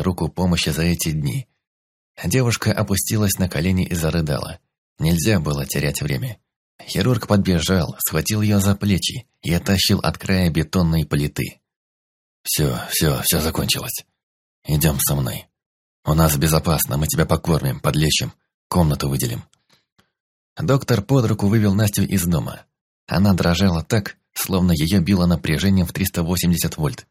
руку помощи за эти дни. Девушка опустилась на колени и зарыдала. Нельзя было терять время. Хирург подбежал, схватил ее за плечи и оттащил от края бетонной плиты. «Все, все, все закончилось. Идем со мной. У нас безопасно, мы тебя покормим, подлечим, комнату выделим». Доктор под руку вывел Настю из дома. Она дрожала так, словно ее било напряжением в 380 вольт.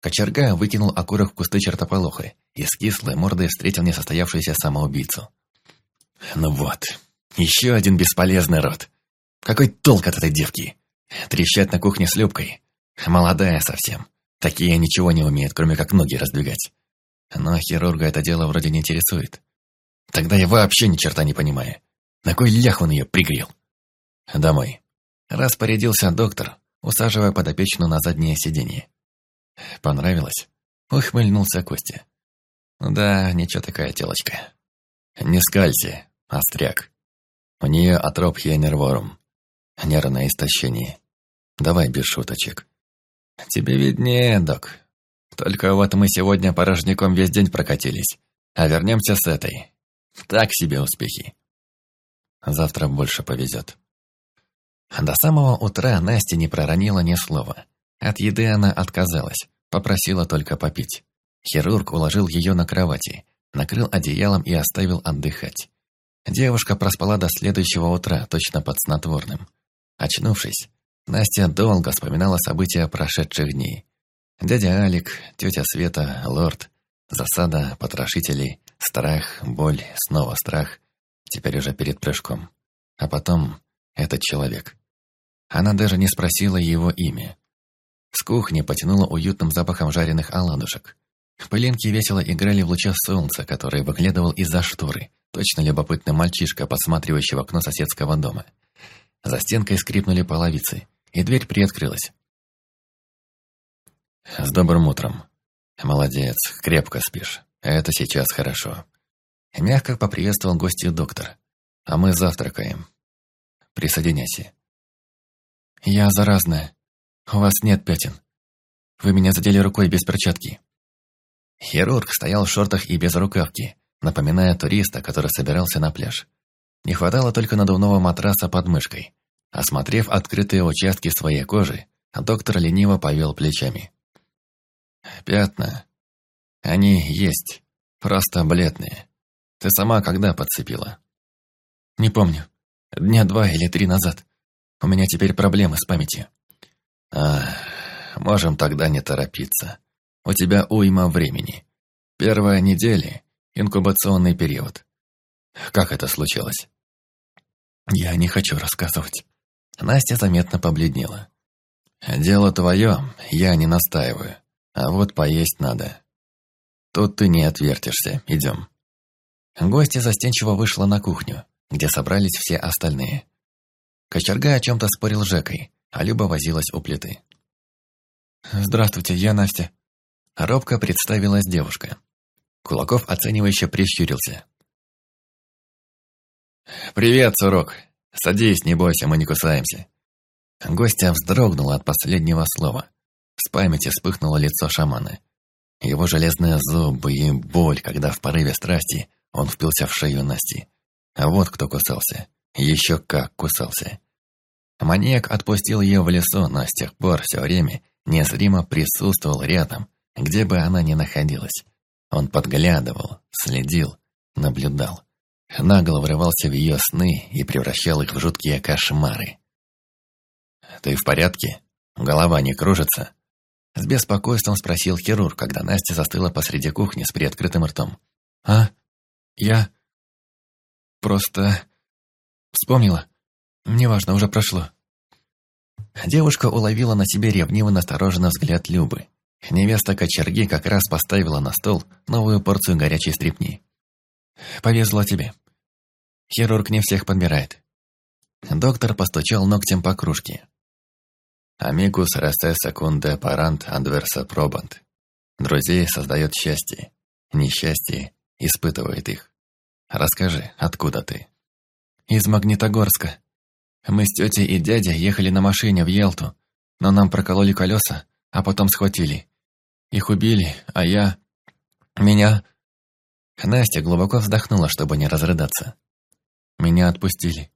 Кочерга выкинул окурок в кусты чертополоха и с кислой мордой встретил несостоявшуюся самоубийцу. «Ну вот, еще один бесполезный род. Какой толк от этой девки? Трещать на кухне с Любкой. Молодая совсем. Такие ничего не умеют, кроме как ноги раздвигать. Но хирурга это дело вроде не интересует. Тогда я вообще ни черта не понимаю. На кой лях он ее пригрел? Домой. Распорядился доктор, усаживая подопечную на заднее сиденье. Понравилось? Ухмыльнулся Костя. Да, ничего такая телочка. Не скалься, остряк. У нее атропхия нерворум. Нервное истощение. Давай без шуточек. Тебе виднее, док. Только вот мы сегодня порожняком весь день прокатились. А вернемся с этой. Так себе успехи. Завтра больше повезет. До самого утра Настя не проронила ни слова. От еды она отказалась, попросила только попить. Хирург уложил ее на кровати, накрыл одеялом и оставил отдыхать. Девушка проспала до следующего утра, точно под снотворным. Очнувшись, Настя долго вспоминала события прошедших дней. Дядя Алик, тетя Света, лорд, засада, потрошители, страх, боль, снова страх, теперь уже перед прыжком. А потом этот человек. Она даже не спросила его имя. С кухни потянуло уютным запахом жареных оладушек. Пылинки весело играли в лучах солнца, который выглядывал из-за шторы, точно любопытный мальчишка, подсматривающий в окно соседского дома. За стенкой скрипнули половицы, и дверь приоткрылась. «С добрым утром. Молодец, крепко спишь. Это сейчас хорошо». Мягко поприветствовал гостью доктор. «А мы завтракаем. Присоединяйся». «Я заразная. У вас нет пятен. Вы меня задели рукой без перчатки». Хирург стоял в шортах и без рукавки, напоминая туриста, который собирался на пляж. Не хватало только надувного матраса под мышкой. Осмотрев открытые участки своей кожи, доктор лениво повел плечами. «Пятна. Они есть. Просто бледные. Ты сама когда подцепила?» «Не помню. Дня два или три назад. У меня теперь проблемы с памятью». «А, можем тогда не торопиться. У тебя уйма времени. Первая неделя – инкубационный период. Как это случилось?» «Я не хочу рассказывать». Настя заметно побледнела. «Дело твое, я не настаиваю. А вот поесть надо. Тут ты не отвертишься, идем». Гостья застенчиво вышла на кухню, где собрались все остальные. Кочерга о чем-то спорил с Жекой, а Люба возилась у плиты. «Здравствуйте, я Настя». Робко представилась девушка. Кулаков оценивающе прищурился. «Привет, Сурок. Садись, не бойся, мы не кусаемся». Гостья вздрогнула от последнего слова. С памяти вспыхнуло лицо шамана. Его железные зубы и боль, когда в порыве страсти он впился в шею Насти. А вот кто кусался. Еще как кусался. Маньяк отпустил ее в лесу, но с тех пор все время незримо присутствовал рядом, где бы она ни находилась. Он подглядывал, следил, наблюдал. Нагло врывался в ее сны и превращал их в жуткие кошмары. «Ты в порядке? Голова не кружится?» С беспокойством спросил хирург, когда Настя застыла посреди кухни с приоткрытым ртом. «А? Я... просто... вспомнила. Неважно, уже прошло». Девушка уловила на себе ревниво настороженный взгляд Любы. Невеста кочерги как раз поставила на стол новую порцию горячей стрипни. «Повезло тебе. Хирург не всех подбирает». Доктор постучал ногтем по кружке. «Амигус ресте секунде парант адверса пробант». Друзей создает счастье, несчастье испытывает их. Расскажи, откуда ты? Из Магнитогорска. Мы с тетей и дядей ехали на машине в Елту, но нам прокололи колеса, а потом схватили. Их убили, а я... Меня...» Настя глубоко вздохнула, чтобы не разрыдаться. «Меня отпустили».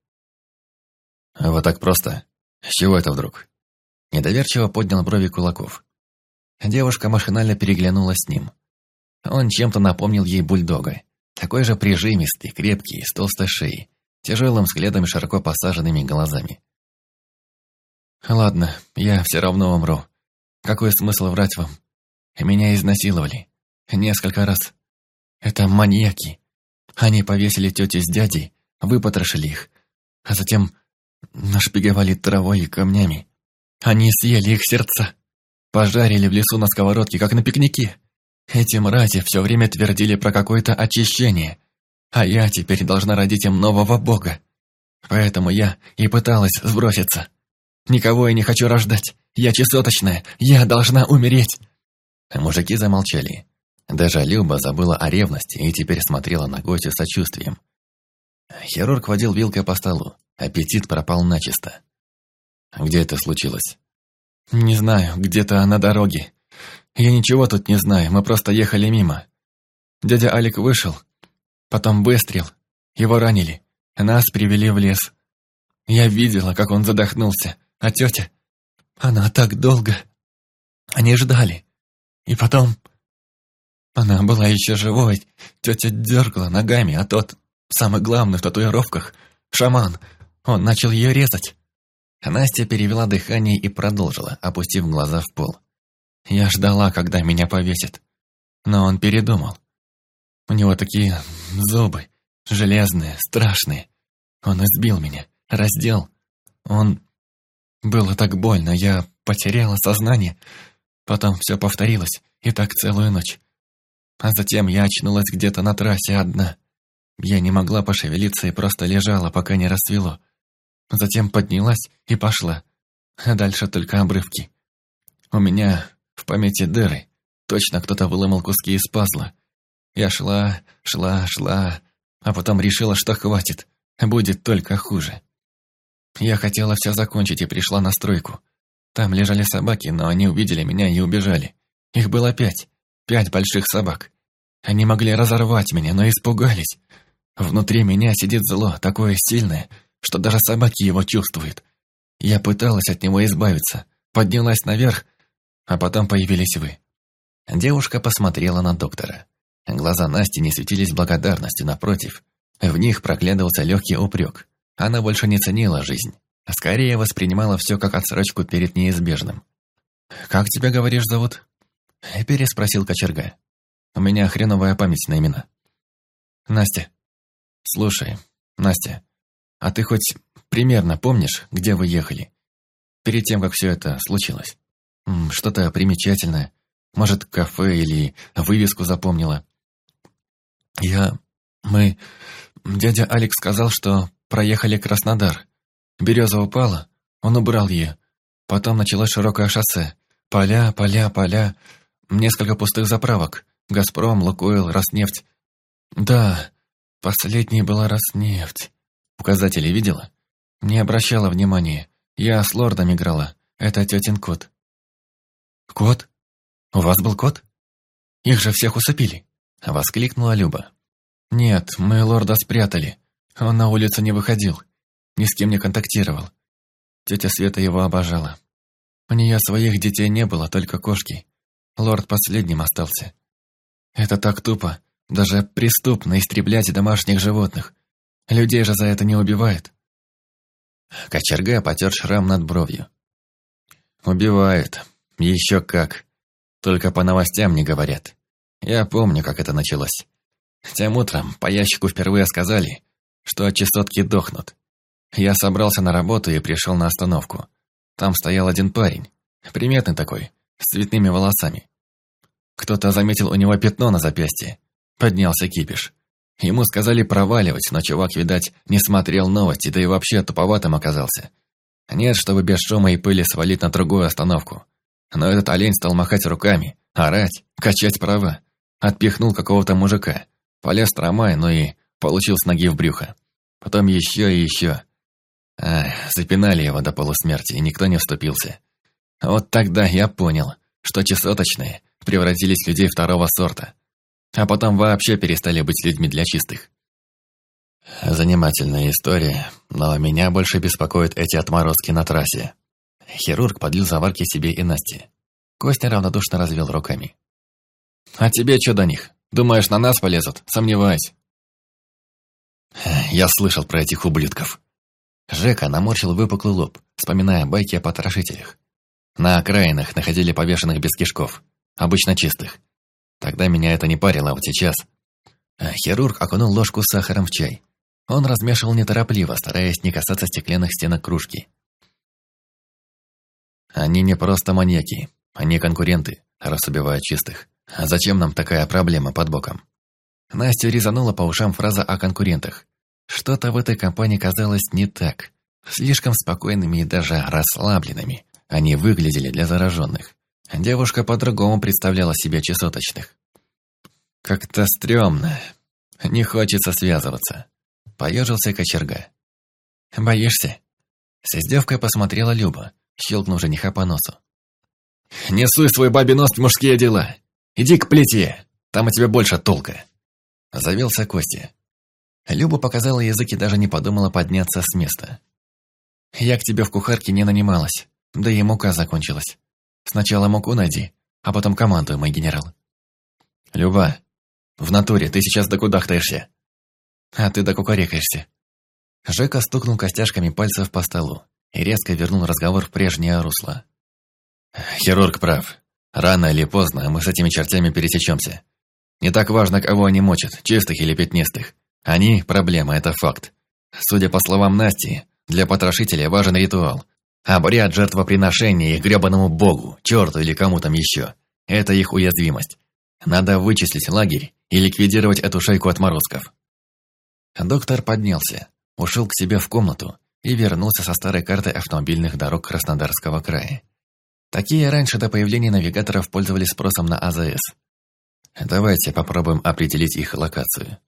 «Вот так просто? С чего это вдруг?» Недоверчиво поднял брови Кулаков. Девушка машинально переглянулась с ним. Он чем-то напомнил ей бульдога. Такой же прижимистый, крепкий, с толстой шеей, тяжелым взглядом и широко посаженными глазами. «Ладно, я все равно умру. Какой смысл врать вам? Меня изнасиловали. Несколько раз. Это маньяки. Они повесили тети с дядей, выпотрошили их, а затем нашпиговали травой и камнями. Они съели их сердца, пожарили в лесу на сковородке, как на пикнике. Эти мрази все время твердили про какое-то очищение, а я теперь должна родить им нового бога. Поэтому я и пыталась сброситься. Никого я не хочу рождать. Я чесоточная. Я должна умереть. Мужики замолчали. Даже Люба забыла о ревности и теперь смотрела на Готю с сочувствием. Хирург водил вилкой по столу. Аппетит пропал начисто. «Где это случилось?» «Не знаю, где-то на дороге. Я ничего тут не знаю, мы просто ехали мимо. Дядя Алик вышел, потом выстрел, его ранили, нас привели в лес. Я видела, как он задохнулся, а тетя... Она так долго... Они ждали. И потом... Она была еще живой, тетя дергала ногами, а тот, самый главный в татуировках, шаман, он начал ее резать. Настя перевела дыхание и продолжила, опустив глаза в пол. Я ждала, когда меня повесят. Но он передумал. У него такие зубы, железные, страшные. Он избил меня, раздел. Он... Было так больно, я потеряла сознание. Потом все повторилось, и так целую ночь. А затем я очнулась где-то на трассе одна. Я не могла пошевелиться и просто лежала, пока не рассвело. Затем поднялась и пошла. А дальше только обрывки. У меня в памяти дыры. Точно кто-то выломал куски из пазла. Я шла, шла, шла, а потом решила, что хватит. Будет только хуже. Я хотела все закончить и пришла на стройку. Там лежали собаки, но они увидели меня и убежали. Их было пять. Пять больших собак. Они могли разорвать меня, но испугались. Внутри меня сидит зло, такое сильное, что даже собаки его чувствуют. Я пыталась от него избавиться, поднялась наверх, а потом появились вы. Девушка посмотрела на доктора. Глаза Насти не светились благодарностью, напротив. В них проглядывался легкий упрек. Она больше не ценила жизнь, а скорее воспринимала все как отсрочку перед неизбежным. «Как тебя, говоришь, зовут?» Переспросил кочерга. «У меня хреновая память на имена». «Настя». «Слушай, Настя, а ты хоть примерно помнишь, где вы ехали? Перед тем, как все это случилось?» Что-то примечательное. Может, кафе или вывеску запомнила. Я... Мы... Дядя Алекс сказал, что проехали Краснодар. Береза упала, он убрал ее. Потом началось широкое шоссе. Поля, поля, поля. Несколько пустых заправок. «Газпром», «Лукойл», «Роснефть». Да, последней была «Роснефть». Указатели видела? Не обращала внимания. Я с лордом играла. Это тетин кот. «Кот? У вас был кот? Их же всех усыпили!» — воскликнула Люба. «Нет, мы лорда спрятали. Он на улицу не выходил, ни с кем не контактировал. Тетя Света его обожала. У нее своих детей не было, только кошки. Лорд последним остался. Это так тупо, даже преступно истреблять домашних животных. Людей же за это не убивают». Кочерга потер шрам над бровью. «Убивают. Еще как. Только по новостям не говорят. Я помню, как это началось. Тем утром по ящику впервые сказали, что частотки дохнут. Я собрался на работу и пришел на остановку. Там стоял один парень, приметный такой, с цветными волосами. Кто-то заметил у него пятно на запястье. Поднялся кипиш. Ему сказали проваливать, но чувак, видать, не смотрел новости, да и вообще туповатым оказался. Нет, чтобы без шума и пыли свалить на другую остановку. Но этот олень стал махать руками, орать, качать права. Отпихнул какого-то мужика. Полез трамвай, но и получил с ноги в брюхо. Потом еще и еще. Ах, запинали его до полусмерти, и никто не вступился. Вот тогда я понял, что чесоточные превратились в людей второго сорта. а потом вообще перестали быть людьми для чистых. Занимательная история, но меня больше беспокоят эти отморозки на трассе. Хирург подлил заварки себе и Насте. Костя равнодушно развел руками. «А тебе что до них? Думаешь, на нас полезут? Сомневаюсь». Я слышал про этих ублюдков. Жека наморщил выпуклый лоб, вспоминая байки о потрошителях. На окраинах находили повешенных без кишков, обычно чистых. Тогда меня это не парило, а вот сейчас... Хирург окунул ложку с сахаром в чай. Он размешивал неторопливо, стараясь не касаться стеклянных стенок кружки. Они не просто маньяки, они конкуренты, раз убивают чистых. А зачем нам такая проблема под боком? Настя резанула по ушам фраза о конкурентах. Что-то в этой компании казалось не так. Слишком спокойными и даже расслабленными. Они выглядели для зараженных. Девушка по-другому представляла себе чесоточных. Как-то стрёмно. Не хочется связываться. Поежился кочерга. «Боишься?» С издевкой посмотрела Люба, щелкнув жениха по носу. «Не суй свой бабий нос в мужские дела! Иди к плите, там у тебя больше толка!» Завелся Костя. Люба показала язык и даже не подумала подняться с места. «Я к тебе в кухарке не нанималась, да и мука закончилась. Сначала муку найди, а потом командуй, мой генерал». «Люба, в натуре ты сейчас докудахтаешься?» «А ты докукарекаешься». Жека стукнул костяшками пальцев по столу и резко вернул разговор в прежнее русло. «Хирург прав. Рано или поздно мы с этими чертями пересечемся. Не так важно, кого они мочат, чистых или пятнистых. Они – проблема, это факт. Судя по словам Насти, для потрошителя важен ритуал. Обряд жертвоприношения их гребаному богу, черту или кому там еще. Это их уязвимость. Надо вычислить лагерь и ликвидировать эту шайку отморозков. Доктор поднялся, ушел к себе в комнату и вернулся со старой картой автомобильных дорог Краснодарского края. Такие раньше до появления навигаторов пользовались спросом на АЗС. Давайте попробуем определить их локацию.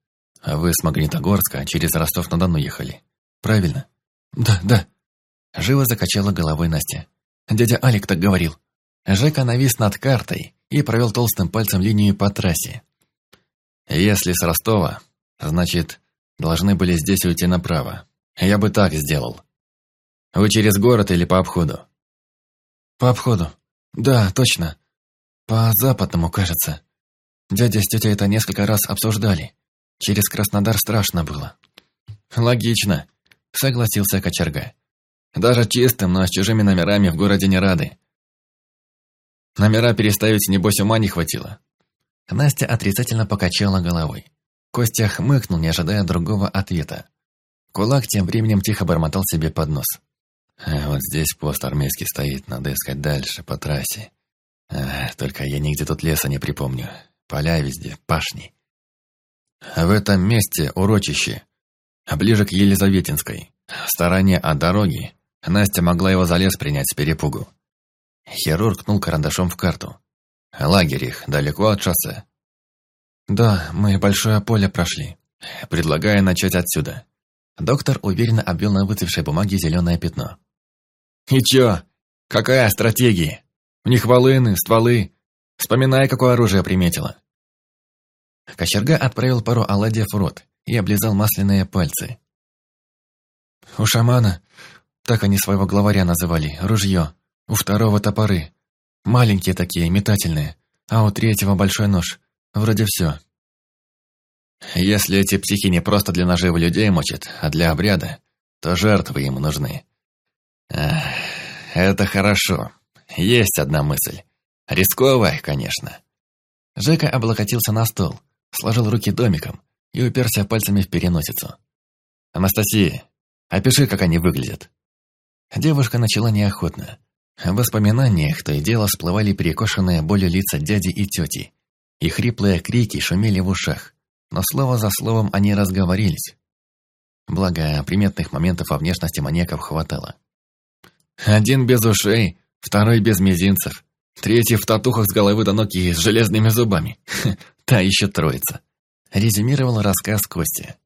Вы с Магнитогорска через Ростов-на-Дону ехали. Правильно? Да, да. Живо закачала головой Настя. Дядя Алик так говорил. Жека навис над картой и провел толстым пальцем линию по трассе. Если с Ростова, значит, должны были здесь уйти направо. Я бы так сделал. Вы через город или по обходу? По обходу. Да, точно. По западному, кажется. Дядя с тетей это несколько раз обсуждали. Через Краснодар страшно было. Логично, согласился Кочерга. Даже чистым, но с чужими номерами в городе не рады. Номера переставить, небось, ума не хватило. Настя отрицательно покачала головой. Костя хмыкнул, не ожидая другого ответа. Кулак тем временем тихо бормотал себе под нос. А вот здесь пост армейский стоит, надо искать дальше, по трассе. А, только я нигде тут леса не припомню. Поля везде, пашни. А в этом месте урочище, ближе к Елизаветинской, в стороне от дороги, Настя могла его за лес принять с перепугу. Хирург ткнул карандашом в карту. Лагерь их далеко от шоссе. Да, мы большое поле прошли. Предлагаю начать отсюда. Доктор уверенно обвел на выцвевшей бумаге зеленое пятно. «И чё? Какая стратегия? У них волыны, стволы. Вспоминай, какое оружие приметила». Кочерга отправил пару оладьев в рот и облизал масляные пальцы. «У шамана, так они своего главаря называли, ружье. У второго топоры. Маленькие такие, метательные. А у третьего большой нож. Вроде все. Если эти психи не просто для наживы людей мочат, а для обряда, то жертвы ему нужны. Это хорошо. Есть одна мысль. Рисковая, конечно. Жека облокотился на стол, сложил руки домиком и уперся пальцами в переносицу. «Анастасия, опиши, как они выглядят». Девушка начала неохотно. В воспоминаниях то и дело всплывали перекошенные болью лица дяди и тети. И хриплые крики шумели в ушах, но слово за словом они разговорились. Благо, приметных моментов о внешности маньяков хватало. Один без ушей, второй без мизинцев, третий в татухах с головы до ног и с железными зубами. Та еще троица. Резюмировал рассказ Кости.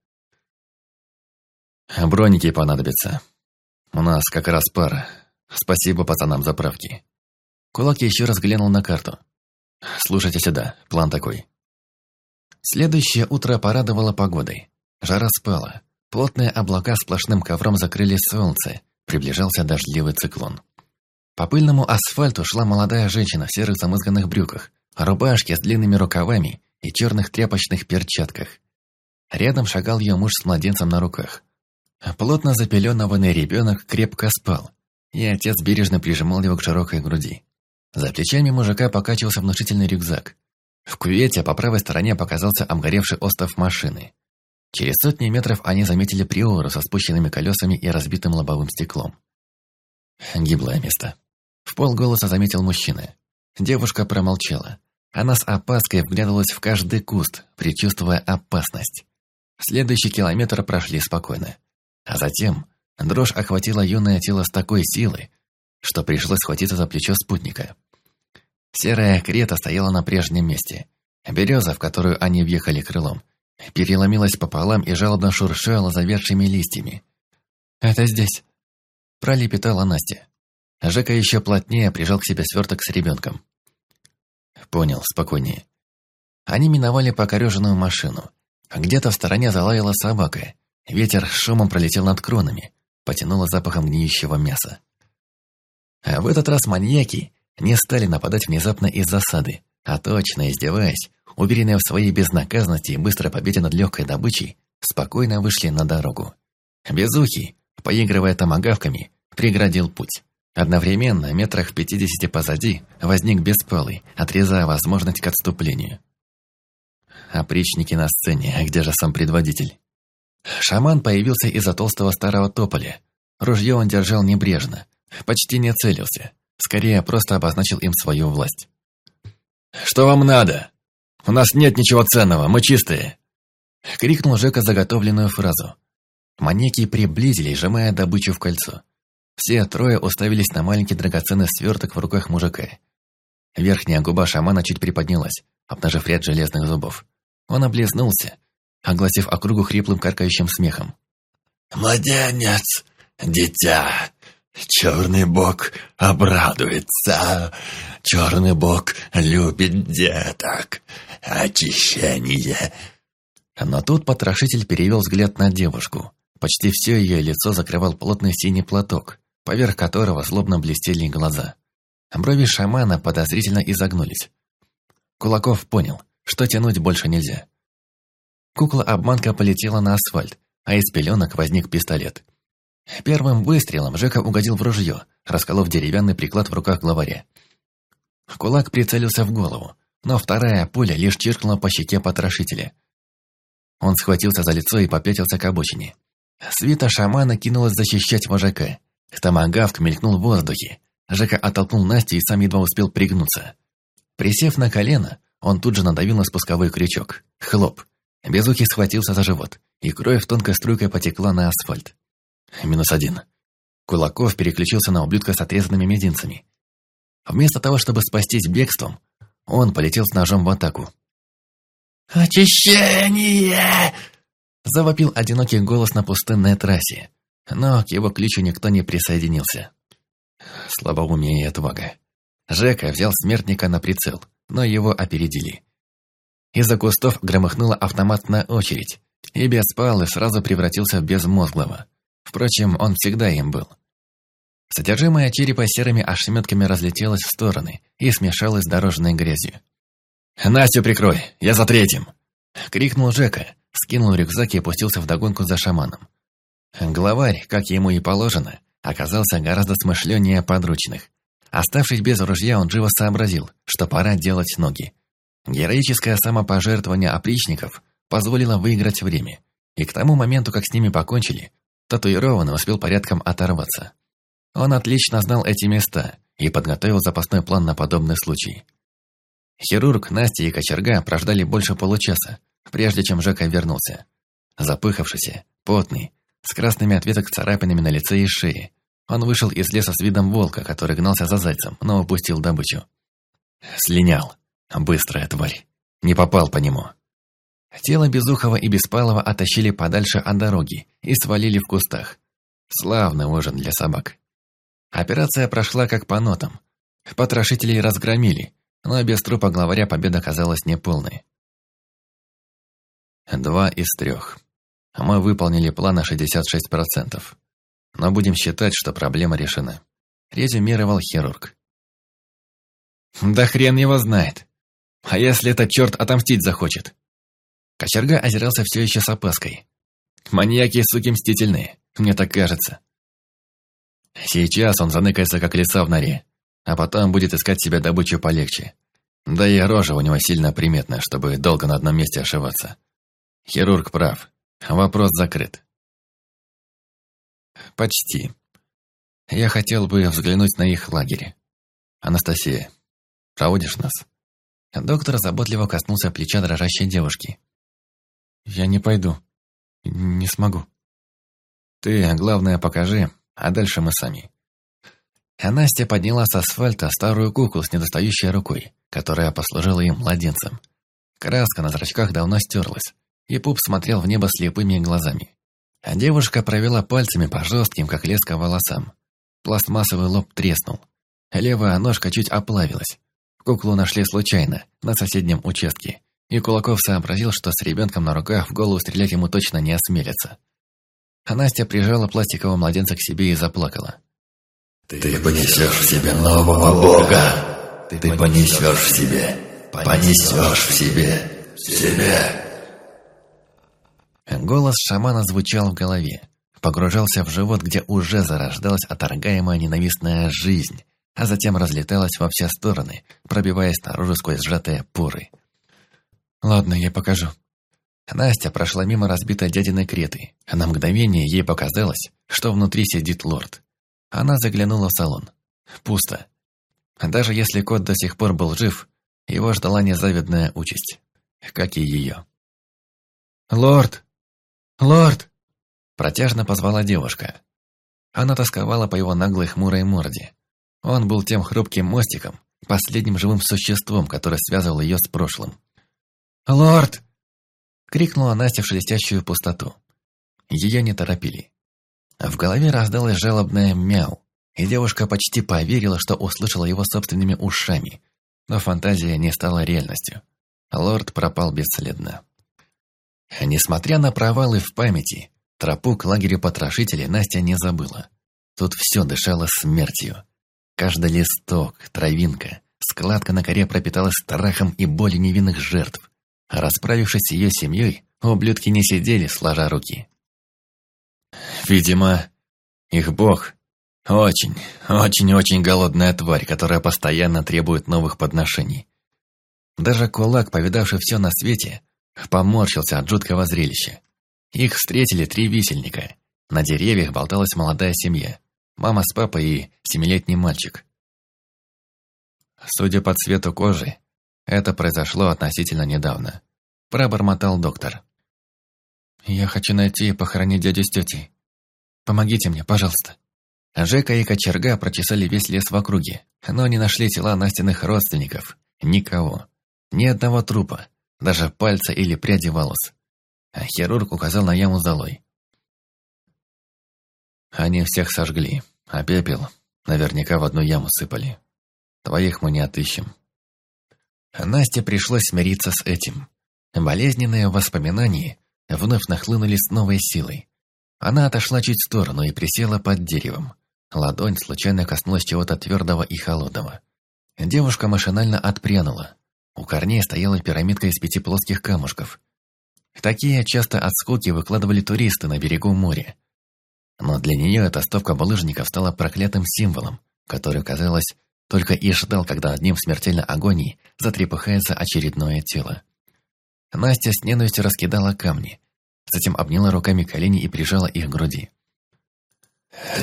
Броники понадобятся. У нас как раз пара. Спасибо пацанам за правки. Кулак еще раз глянул на карту. Слушайте сюда, план такой. Следующее утро порадовало погодой. Жара спала. Плотные облака сплошным ковром закрыли солнце. Приближался дождливый циклон. По пыльному асфальту шла молодая женщина в серых замызганных брюках, рубашке с длинными рукавами и черных тряпочных перчатках. Рядом шагал ее муж с младенцем на руках. Плотно запеленованный ребенок крепко спал, и отец бережно прижимал его к широкой груди. За плечами мужика покачивался внушительный рюкзак. В кювете по правой стороне показался обгоревший остов машины. Через сотни метров они заметили приору со спущенными колесами и разбитым лобовым стеклом. Гиблое место. В полголоса заметил мужчина. Девушка промолчала. Она с опаской вглядывалась в каждый куст, предчувствуя опасность. Следующий километр прошли спокойно. А затем дрожь охватила юное тело с такой силой, что пришлось схватиться за плечо спутника. Серая крета стояла на прежнем месте. Береза, в которую они въехали крылом, переломилась пополам и жалобно шуршала завершими листьями. «Это здесь», – пролепетала Настя. Жека еще плотнее прижал к себе сверток с ребенком. Понял, спокойнее. Они миновали покореженную машину. Где-то в стороне залаяла собака. Ветер шумом пролетел над кронами, потянуло запахом гниющего мяса. А в этот раз маньяки не стали нападать внезапно из засады, а точно издеваясь, уверенные в своей безнаказанности и быстрой победе над легкой добычей, спокойно вышли на дорогу. Безухий, поигрывая томагавками, преградил путь. Одновременно, метрах в пятидесяти позади, возник Беспалый, отрезая возможность к отступлению. Опричники на сцене, а где же сам предводитель? Шаман появился из-за толстого старого тополя. Ружье он держал небрежно, почти не целился, скорее просто обозначил им свою власть. «Что вам надо? У нас нет ничего ценного, мы чистые!» Крикнул Жека заготовленную фразу. Манеки приблизились, сжимая добычу в кольцо. Все трое уставились на маленький драгоценный сверток в руках мужика. Верхняя губа шамана чуть приподнялась, обнажив ряд железных зубов. Он облизнулся, огласив округу хриплым каркающим смехом. «Младенец, дитя, черный бог обрадуется, черный бог любит деток, очищение». Но тут потрошитель перевел взгляд на девушку. Почти все ее лицо закрывал плотный синий платок, поверх которого злобно блестели глаза. Брови шамана подозрительно изогнулись. Кулаков понял, что тянуть больше нельзя. Кукла-обманка полетела на асфальт, а из пеленок возник пистолет. Первым выстрелом Жека угодил в ружье, расколов деревянный приклад в руках главаря. Кулак прицелился в голову, но вторая пуля лишь чиркнула по щеке потрошителя. Он схватился за лицо и попятился к обочине. Свита шамана кинулась защищать вожака. Томагавк мелькнул в воздухе. Жека оттолкнул Настю и сам едва успел пригнуться. Присев на колено, он тут же надавил на спусковой крючок. Хлоп. Безухий схватился за живот, и кровь тонкой струйкой потекла на асфальт. Минус один. Кулаков переключился на ублюдка с отрезанными мизинцами. Вместо того, чтобы спастись бегством, он полетел с ножом в атаку. «Очищение!» Завопил одинокий голос на пустынной трассе, но к его кличу никто не присоединился. Слабоумие и отвага. Жека взял смертника на прицел, но его опередили. Из-за кустов громыхнула автоматная очередь, и Беспалый сразу превратился в безмозглого. Впрочем, он всегда им был. Содержимое черепа серыми ошметками разлетелось в стороны и смешалось с дорожной грязью. «Настю прикрой, я за третьим!» — крикнул Жека, скинул рюкзак и опустился вдогонку за шаманом. Главарь, как ему и положено, оказался гораздо смышленнее подручных. Оставшись без ружья, он живо сообразил, что пора делать ноги. Героическое самопожертвование опричников позволило выиграть время, и к тому моменту, как с ними покончили, татуированный успел порядком оторваться. Он отлично знал эти места и подготовил запасной план на подобный случай. Хирург, Настя и Кочерга прождали больше получаса, прежде чем Жека вернулся. Запыхавшийся, потный, с красными ответок царапинами на лице и шее. Он вышел из леса с видом волка, который гнался за зайцем, но упустил добычу. Слинял. Быстрая тварь. Не попал по нему. Тело Безухова и Беспалова оттащили подальше от дороги и свалили в кустах. Славный ужин для собак. Операция прошла как по нотам. Потрошителей разгромили, но без трупа главаря победа казалась неполной. Два из трех. Мы выполнили план на 66%. Но будем считать, что проблема решена. Резюмировал хирург. Да хрен его знает. А если этот черт отомстить захочет? Кочерга озирался все еще с опаской. Маньяки, суки, мстительные, мне так кажется. Сейчас он заныкается, как лиса в норе, а потом будет искать себе добычу полегче. Да и рожа у него сильно приметная, чтобы долго на одном месте ошиваться. Хирург прав. Вопрос закрыт. Почти. Я хотел бы взглянуть на их лагерь. Анастасия, проводишь нас? Доктор заботливо коснулся плеча дрожащей девушки. Я не пойду. Не смогу. Ты, главное, покажи, а дальше мы сами. А Настя подняла с асфальта старую куклу с недостающей рукой, которая послужила им младенцем. Краска на зрачках давно стерлась, и Пуп смотрел в небо слепыми глазами. А девушка провела пальцами по жестким, как леска, волосам. Пластмассовый лоб треснул. Левая ножка чуть оплавилась. Куклу нашли случайно, на соседнем участке. И Кулаков сообразил, что с ребенком на руках в голову стрелять ему точно не осмелится. А Настя прижала пластикового младенца к себе и заплакала. Ты понесешь в себе нового Бога. Ты понесешь в себе, понесешь в себе, в себе. Голос шамана звучал в голове, погружался в живот, где уже зарождалась оторгаемая ненавистная жизнь, а затем разлеталась во все стороны, пробиваясь наружу сквозь сжатые поры. «Ладно, я покажу». Настя прошла мимо разбитой дядиной креты, а на мгновение ей показалось, что внутри сидит лорд. Она заглянула в салон. Пусто. Даже если кот до сих пор был жив, его ждала незавидная участь. Как и ее. «Лорд! Лорд!» Протяжно позвала девушка. Она тосковала по его наглой хмурой морде. Он был тем хрупким мостиком, последним живым существом, которое связывало ее с прошлым. «Лорд!» — крикнула Настя в шелестящую пустоту. Ее не торопили. В голове раздалось жалобное «мяу», и девушка почти поверила, что услышала его собственными ушами. Но фантазия не стала реальностью. Лорд пропал бесследно. Несмотря на провалы в памяти, тропу к лагерю потрошителей Настя не забыла. Тут все дышало смертью. Каждый листок, травинка, складка на коре пропиталась страхом и болью невинных жертв. Расправившись с ее семьей, ублюдки не сидели, сложа руки. Видимо, их бог очень, очень-очень голодная тварь, которая постоянно требует новых подношений. Даже кулак, повидавший все на свете, поморщился от жуткого зрелища. Их встретили три висельника. На деревьях болталась молодая семья. Мама с папой и семилетний мальчик. Судя по цвету кожи, это произошло относительно недавно. Пробормотал доктор. «Я хочу найти и похоронить дядю с тетей. Помогите мне, пожалуйста». Жека и Кочерга прочесали весь лес в округе, но не нашли тела Настиных родственников. Никого. Ни одного трупа, даже пальца или пряди волос. А хирург указал на яму золой. Они всех сожгли, а пепел наверняка в одну яму сыпали. Твоих мы не отыщем. Насте пришлось смириться с этим. Болезненные воспоминания вновь нахлынули с новой силой. Она отошла чуть в сторону и присела под деревом. Ладонь случайно коснулась чего-то твердого и холодного. Девушка машинально отпрянула. У корней стояла пирамидка из пяти плоских камушков. Такие часто от скуки выкладывали туристы на берегу моря. Но для нее эта стопка булыжников стала проклятым символом, который, казалось, только и ждал, когда над ним в смертельной агонии затрепыхается очередное тело. Настя с ненавистью раскидала камни, затем обняла руками колени и прижала их к груди.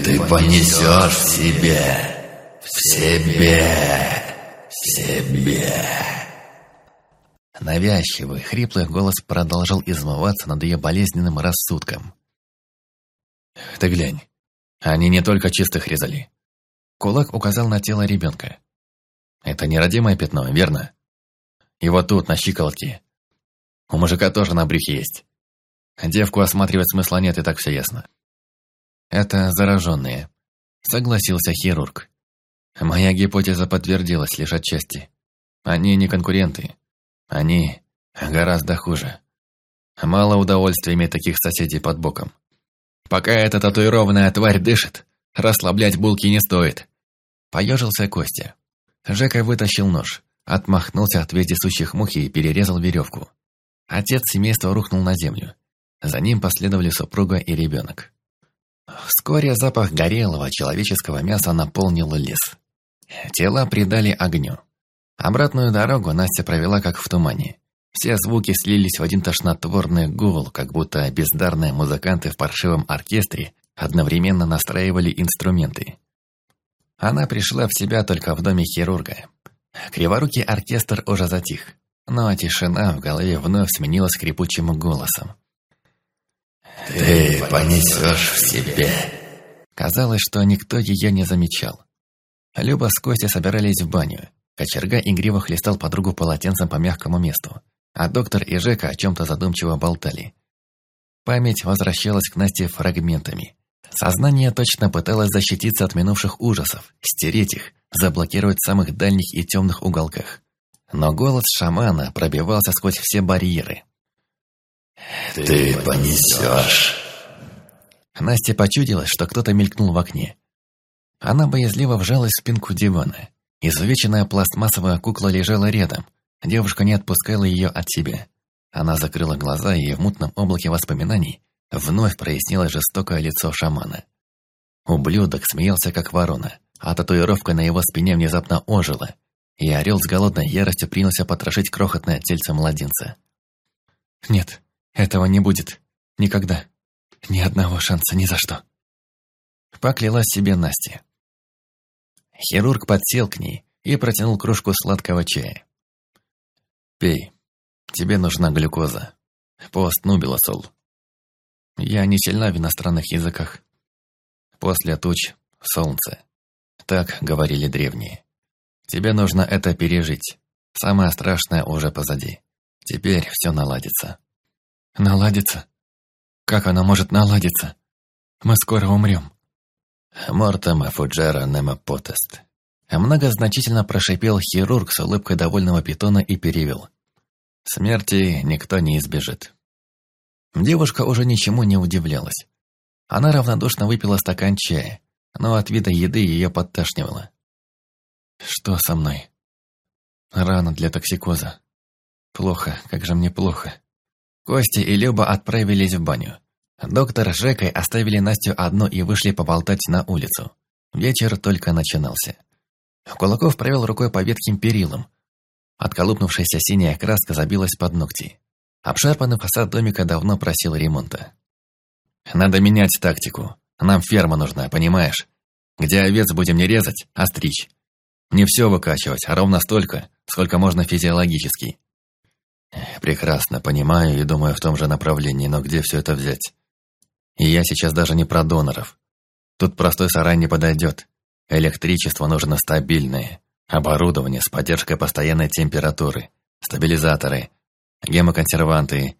«Ты понесешь в себе, в себе, в себе». Навязчивый, хриплый голос продолжал измываться над ее болезненным рассудком. «Ты глянь, они не только чистых резали». Кулак указал на тело ребенка. «Это не родимое пятно, верно? И вот тут, на щиколотке, у мужика тоже на брюхе есть. Девку осматривать смысла нет, и так все ясно. Это зараженные, согласился хирург. Моя гипотеза подтвердилась лишь отчасти. Они не конкуренты. Они гораздо хуже. Мало удовольствия иметь таких соседей под боком. Пока эта татуированная тварь дышит, расслаблять булки не стоит. Поежился Костя. Жека вытащил нож, отмахнулся от вездесущих мухи и перерезал веревку. Отец семейства рухнул на землю. За ним последовали супруга и ребенок. Вскоре запах горелого человеческого мяса наполнил лес. Тела придали огню. Обратную дорогу Настя провела как в тумане. Все звуки слились в один тошнотворный гул, как будто бездарные музыканты в паршивом оркестре одновременно настраивали инструменты. Она пришла в себя только в доме хирурга. Криворукий оркестр уже затих, но тишина в голове вновь сменилась скрипучим голосом. «Ты понесешь в себе». Казалось, что никто ее не замечал. Люба с Костей собирались в баню. Кочерга игриво хлестал подругу полотенцем по мягкому месту, а доктор и Жека о чем-то задумчиво болтали. Память возвращалась к Насте фрагментами. Сознание точно пыталось защититься от минувших ужасов, стереть их, заблокировать в самых дальних и темных уголках. Но голос шамана пробивался сквозь все барьеры. «Ты понесешь!» Насте почудилось, что кто-то мелькнул в окне. Она боязливо вжалась в спинку дивана. Изувеченная пластмассовая кукла лежала рядом. Девушка не отпускала ее от себя. Она закрыла глаза, и в мутном облаке воспоминаний вновь прояснилось жестокое лицо шамана. Ублюдок смеялся, как ворона, а татуировка на его спине внезапно ожила, и орел с голодной яростью принялся потрошить крохотное тельце младенца. «Нет, этого не будет. Никогда. Ни одного шанса, ни за что». Поклялась себе Настя. Хирург подсел к ней и протянул кружку сладкого чая. «Пей. Тебе нужна глюкоза. Пост нубилосол. Я не сильна в иностранных языках. После туч — солнце. Так говорили древние. Тебе нужно это пережить. Самое страшное уже позади. Теперь все наладится». «Наладится? Как оно может наладиться? Мы скоро умрем». Мортем фуджера нема потест. Многозначительно прошипел хирург с улыбкой довольного питона и перевел. Смерти никто не избежит. Девушка уже ничему не удивлялась. Она равнодушно выпила стакан чая, но от вида еды ее подташнивало. Что со мной? Рано для токсикоза. Плохо, как же мне плохо. Костя и Люба отправились в баню. Доктор с Жекой оставили Настю одну и вышли поболтать на улицу. Вечер только начинался. Кулаков провел рукой по ветхим перилам. Отколупнувшаяся синяя краска забилась под ногти. Обшарпанный фасад домика давно просил ремонта. «Надо менять тактику. Нам ферма нужна, понимаешь? Где овец будем не резать, а стричь. Не все выкачивать, а ровно столько, сколько можно физиологически». «Прекрасно понимаю и думаю в том же направлении, но где все это взять?» И я сейчас даже не про доноров. Тут простой сарай не подойдет. Электричество нужно стабильное. Оборудование с поддержкой постоянной температуры. Стабилизаторы. Гемоконсерванты.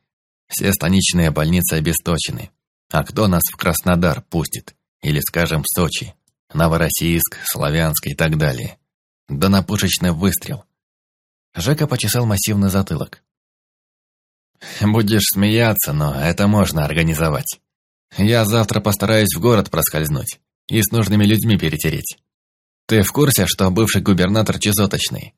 Все станичные больницы обесточены. А кто нас в Краснодар пустит? Или, скажем, в Сочи? Новороссийск, Славянск и так далее. Да на пушечный выстрел. Жека почесал массивный затылок. Будешь смеяться, но это можно организовать. Я завтра постараюсь в город проскользнуть и с нужными людьми перетереть. Ты в курсе, что бывший губернатор чесоточный?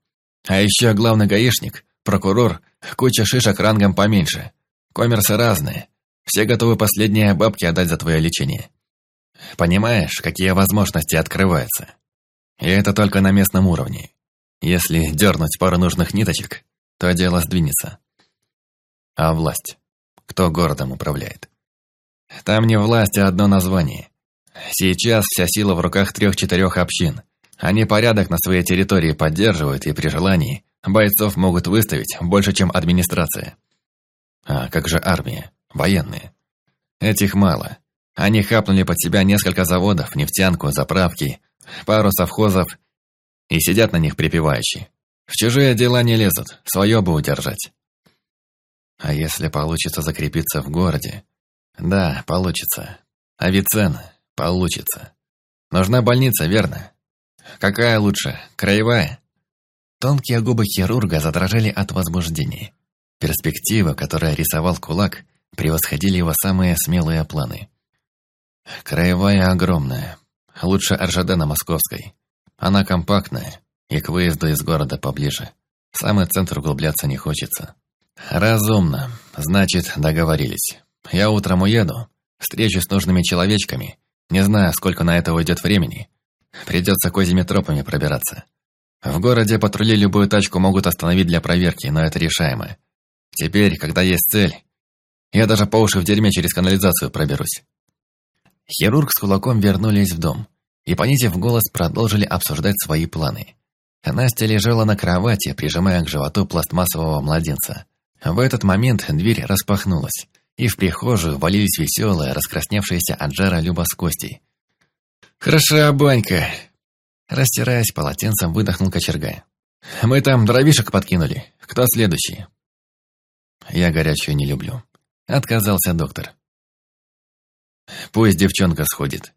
А еще главный гаишник, прокурор, куча шишек рангом поменьше. Коммерсы разные. Все готовы последние бабки отдать за твое лечение. Понимаешь, какие возможности открываются? И это только на местном уровне. Если дернуть пару нужных ниточек, то дело сдвинется. А власть? Кто городом управляет? Там не власть, а одно название. Сейчас вся сила в руках трех-четырех общин. Они порядок на своей территории поддерживают, и при желании бойцов могут выставить больше, чем администрация. А как же армия? Военные? Этих мало. Они хапнули под себя несколько заводов, нефтянку, заправки, пару совхозов и сидят на них припеваючи. В чужие дела не лезут, свое бы удержать. А если получится закрепиться в городе, да, получится. Авиценна, получится. Нужна больница, верно? Какая лучше, краевая? Тонкие губы хирурга задрожали от возбуждения. Перспектива, которая рисовал кулак, превосходили его самые смелые планы. Краевая огромная, лучше РЖД на Московской. Она компактная и к выезду из города поближе. В самый центр углубляться не хочется. Разумно, значит, договорились. Я утром уеду, встречу с нужными человечками, не знаю, сколько на это уйдет времени. Придется козьими тропами пробираться. В городе патрули любую тачку могут остановить для проверки, но это решаемо. Теперь, когда есть цель, я даже по уши в дерьме через канализацию проберусь. Хирург с кулаком вернулись в дом и, понизив голос, продолжили обсуждать свои планы. Настя лежала на кровати, прижимая к животу пластмассового младенца. В этот момент дверь распахнулась, и в прихожую валились веселые, раскрасневшиеся от жара Люба с Костей. «Хороша банька!» Растираясь полотенцем, выдохнул кочерга. «Мы там дровишек подкинули. Кто следующий?» «Я горячую не люблю», — отказался доктор. «Пусть девчонка сходит.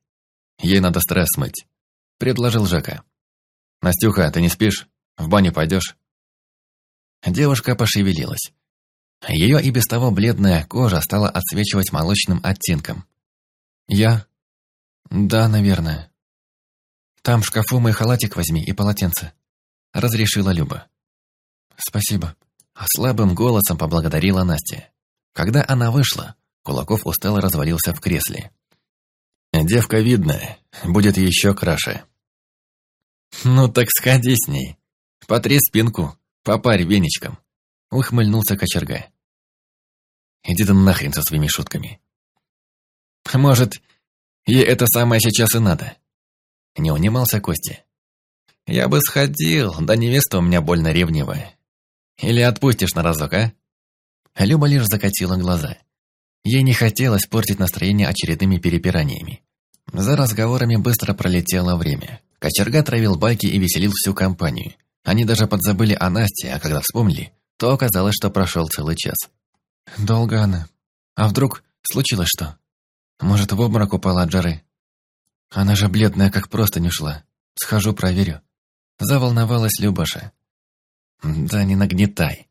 Ей надо стресс смыть», — предложил Жака. «Настюха, ты не спишь? В баню пойдешь?» Девушка пошевелилась. Ее и без того бледная кожа стала отсвечивать молочным оттенком. «Я? Да, наверное. Там в шкафу мой халатик возьми и полотенце», — разрешила Люба. «Спасибо», — слабым голосом поблагодарила Настя. Когда она вышла, Кулаков устало развалился в кресле. «Девка видная, будет еще краше». «Ну так сходи с ней. Потри спинку, попарь веничком», — ухмыльнулся кочерга. «Иди ты нахрен со своими шутками». «Может, ей это самое сейчас и надо?» Не унимался Костя. «Я бы сходил, да невеста у меня больно ревнивая. Или отпустишь на разок, а?» Люба лишь закатила глаза. Ей не хотелось портить настроение очередными перепираниями. За разговорами быстро пролетело время. Кочерга травил байки и веселил всю компанию. Они даже подзабыли о Насте, а когда вспомнили, то оказалось, что прошел целый час. «Долго она. А вдруг случилось что? Может, в обморок упала от жары? Она же бледная, как просто не шла. Схожу, проверю». Заволновалась Любаша. «Да не нагнетай.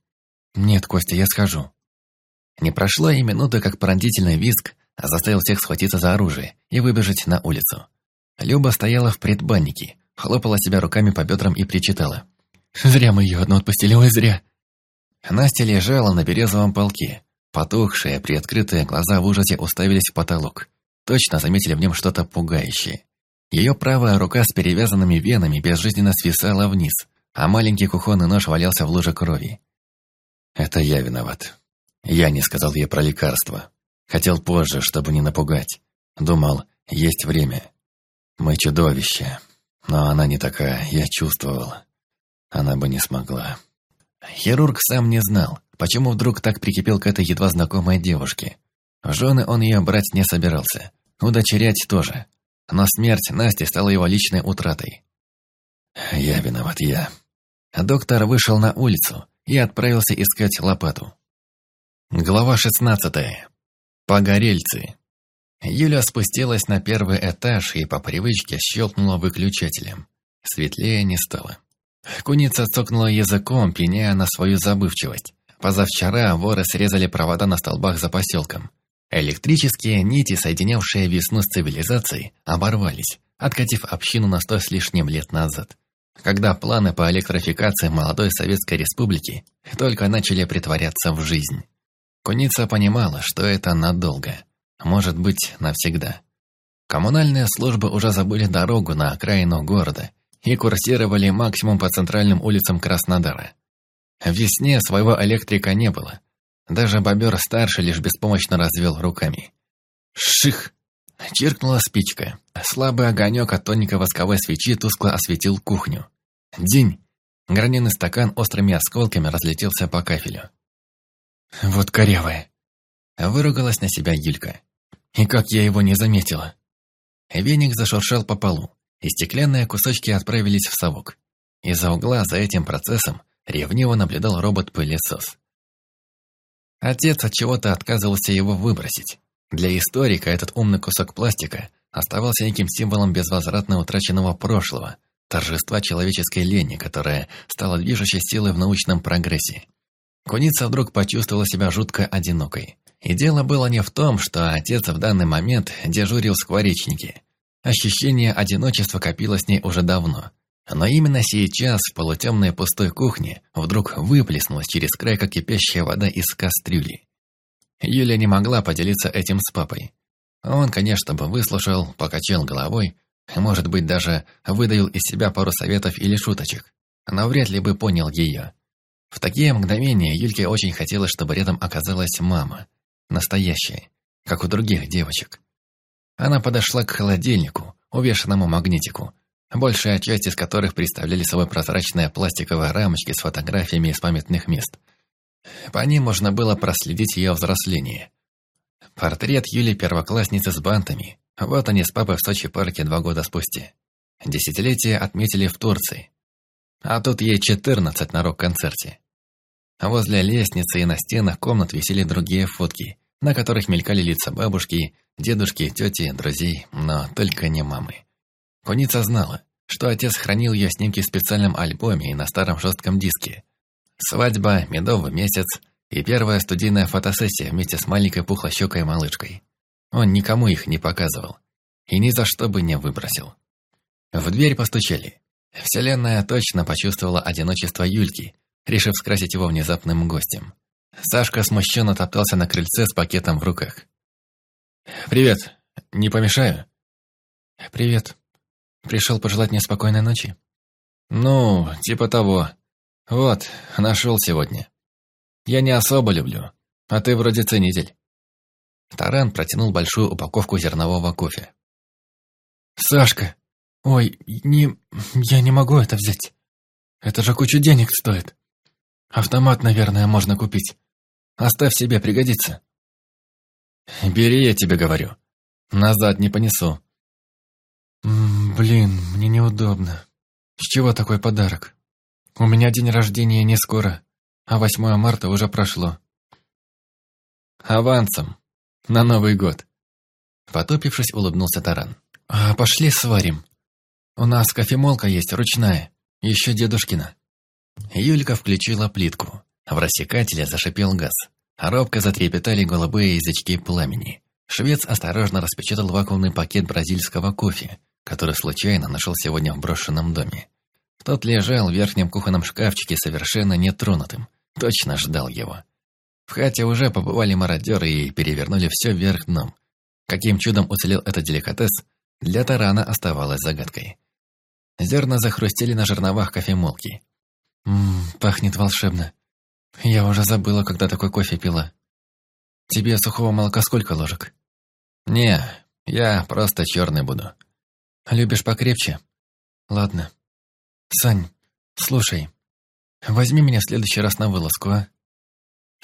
Нет, Костя, я схожу». Не прошло и минуты, как пронзительный визг заставил всех схватиться за оружие и выбежать на улицу. Люба стояла в предбаннике, хлопала себя руками по бедрам и причитала. «Зря мы ее одну отпустили, ой, зря!» Настя лежала на березовом полке. Потухшие, приоткрытые глаза в ужасе уставились в потолок. Точно заметили в нем что-то пугающее. Ее правая рука с перевязанными венами безжизненно свисала вниз, а маленький кухонный нож валялся в луже крови. «Это я виноват. Я не сказал ей про лекарство. Хотел позже, чтобы не напугать. Думал, есть время. Мы чудовище. Но она не такая, я чувствовал. Она бы не смогла. Хирург сам не знал, почему вдруг так прикипел к этой едва знакомой девушке. В жены он ее брать не собирался. Удочерять тоже. Но смерть Насти стала его личной утратой. Я виноват, я. Доктор вышел на улицу и отправился искать лопату. Глава 16. Погорельцы. Юля спустилась на первый этаж и по привычке щелкнула выключателем. Светлее не стало. Куница цокнула языком, пеняя на свою забывчивость. Позавчера воры срезали провода на столбах за поселком. Электрические нити, соединявшие весну с цивилизацией, оборвались, откатив общину на сто с лишним лет назад. Когда планы по электрификации молодой Советской Республики только начали притворяться в жизнь. Куница понимала, что это надолго, может быть, навсегда. Коммунальные службы уже забыли дорогу на окраину города и курсировали максимум по центральным улицам Краснодара. В весне своего электрика не было. Даже бобер-старший лишь беспомощно развел руками. Ших! Чиркнула спичка. Слабый огонек от тоненькой восковой свечи тускло осветил кухню. День! Граненый стакан острыми осколками разлетелся по кафелю. Вот корявая. Выругалась на себя Юлька. И как я его не заметила. Веник зашуршал по полу, и стеклянные кусочки отправились в совок. Из-за угла за этим процессом ревниво наблюдал робот-пылесос. Отец от чего-то отказывался его выбросить. Для историка этот умный кусок пластика оставался неким символом безвозвратно утраченного прошлого, торжества человеческой лени, которая стала движущей силой в научном прогрессе. Куница вдруг почувствовала себя жутко одинокой И дело было не в том, что отец в данный момент дежурил в скворечнике. Ощущение одиночества копилось с ней уже давно. Но именно сейчас в полутемной пустой кухне вдруг выплеснулась через край, как кипящая вода из кастрюли. Юля не могла поделиться этим с папой. Он, конечно, бы выслушал, покачал головой, может быть, даже выдавил из себя пару советов или шуточек, но вряд ли бы понял ее. В такие мгновения Юльке очень хотелось, чтобы рядом оказалась мама, настоящая, как у других девочек. Она подошла к холодильнику, увешанному магнитику, большая часть из которых представляли собой прозрачные пластиковые рамочки с фотографиями из памятных мест. По ним можно было проследить ее взросление. Портрет Юли первоклассницы с бантами. Вот они с папой в Сочи парке два года спустя. Десятилетие отметили в Турции. А тут ей 14 на рок-концерте. Возле лестницы и на стенах комнат висели другие фотки, на которых мелькали лица бабушки, дедушки, тети, друзей, но только не мамы. Куница знала, что отец хранил ее снимки в специальном альбоме и на старом жестком диске. Свадьба, медовый месяц и первая студийная фотосессия вместе с маленькой пухлощекой малышкой. Он никому их не показывал и ни за что бы не выбросил. В дверь постучали. Вселенная точно почувствовала одиночество Юльки, решив скрасить его внезапным гостем. Сашка смущенно топтался на крыльце с пакетом в руках. «Привет. Не помешаю?» «Привет. Пришел пожелать мне спокойной ночи?» «Ну, типа того. Вот, нашел сегодня. Я не особо люблю, а ты вроде ценитель». Таран протянул большую упаковку зернового кофе. «Сашка! Ой, не... я не могу это взять. Это же кучу денег стоит. Автомат, наверное, можно купить. Оставь себе, пригодится». «Бери, я тебе говорю. Назад не понесу». «Блин, мне неудобно. С чего такой подарок? У меня день рождения не скоро, а 8 марта уже прошло». «Авансом. На Новый год». Потопившись, улыбнулся Таран. «А пошли сварим. У нас кофемолка есть, ручная. Еще дедушкина». Юлька включила плитку. В рассекателе зашипел газ. Робко затрепетали голубые язычки пламени. Швец осторожно распечатал вакуумный пакет бразильского кофе, который случайно нашел сегодня в брошенном доме. Тот лежал в верхнем кухонном шкафчике совершенно нетронутым. Точно ждал его. В хате уже побывали мародеры и перевернули все вверх дном. Каким чудом уцелел этот деликатес, для тарана оставалось загадкой. Зерна захрустели на жерновах кофемолки. «Ммм, пахнет волшебно», я уже забыла, когда такой кофе пила. Тебе сухого молока сколько ложек? Не, я просто черный буду. Любишь покрепче? Ладно. Сань, слушай, возьми меня в следующий раз на вылазку, а?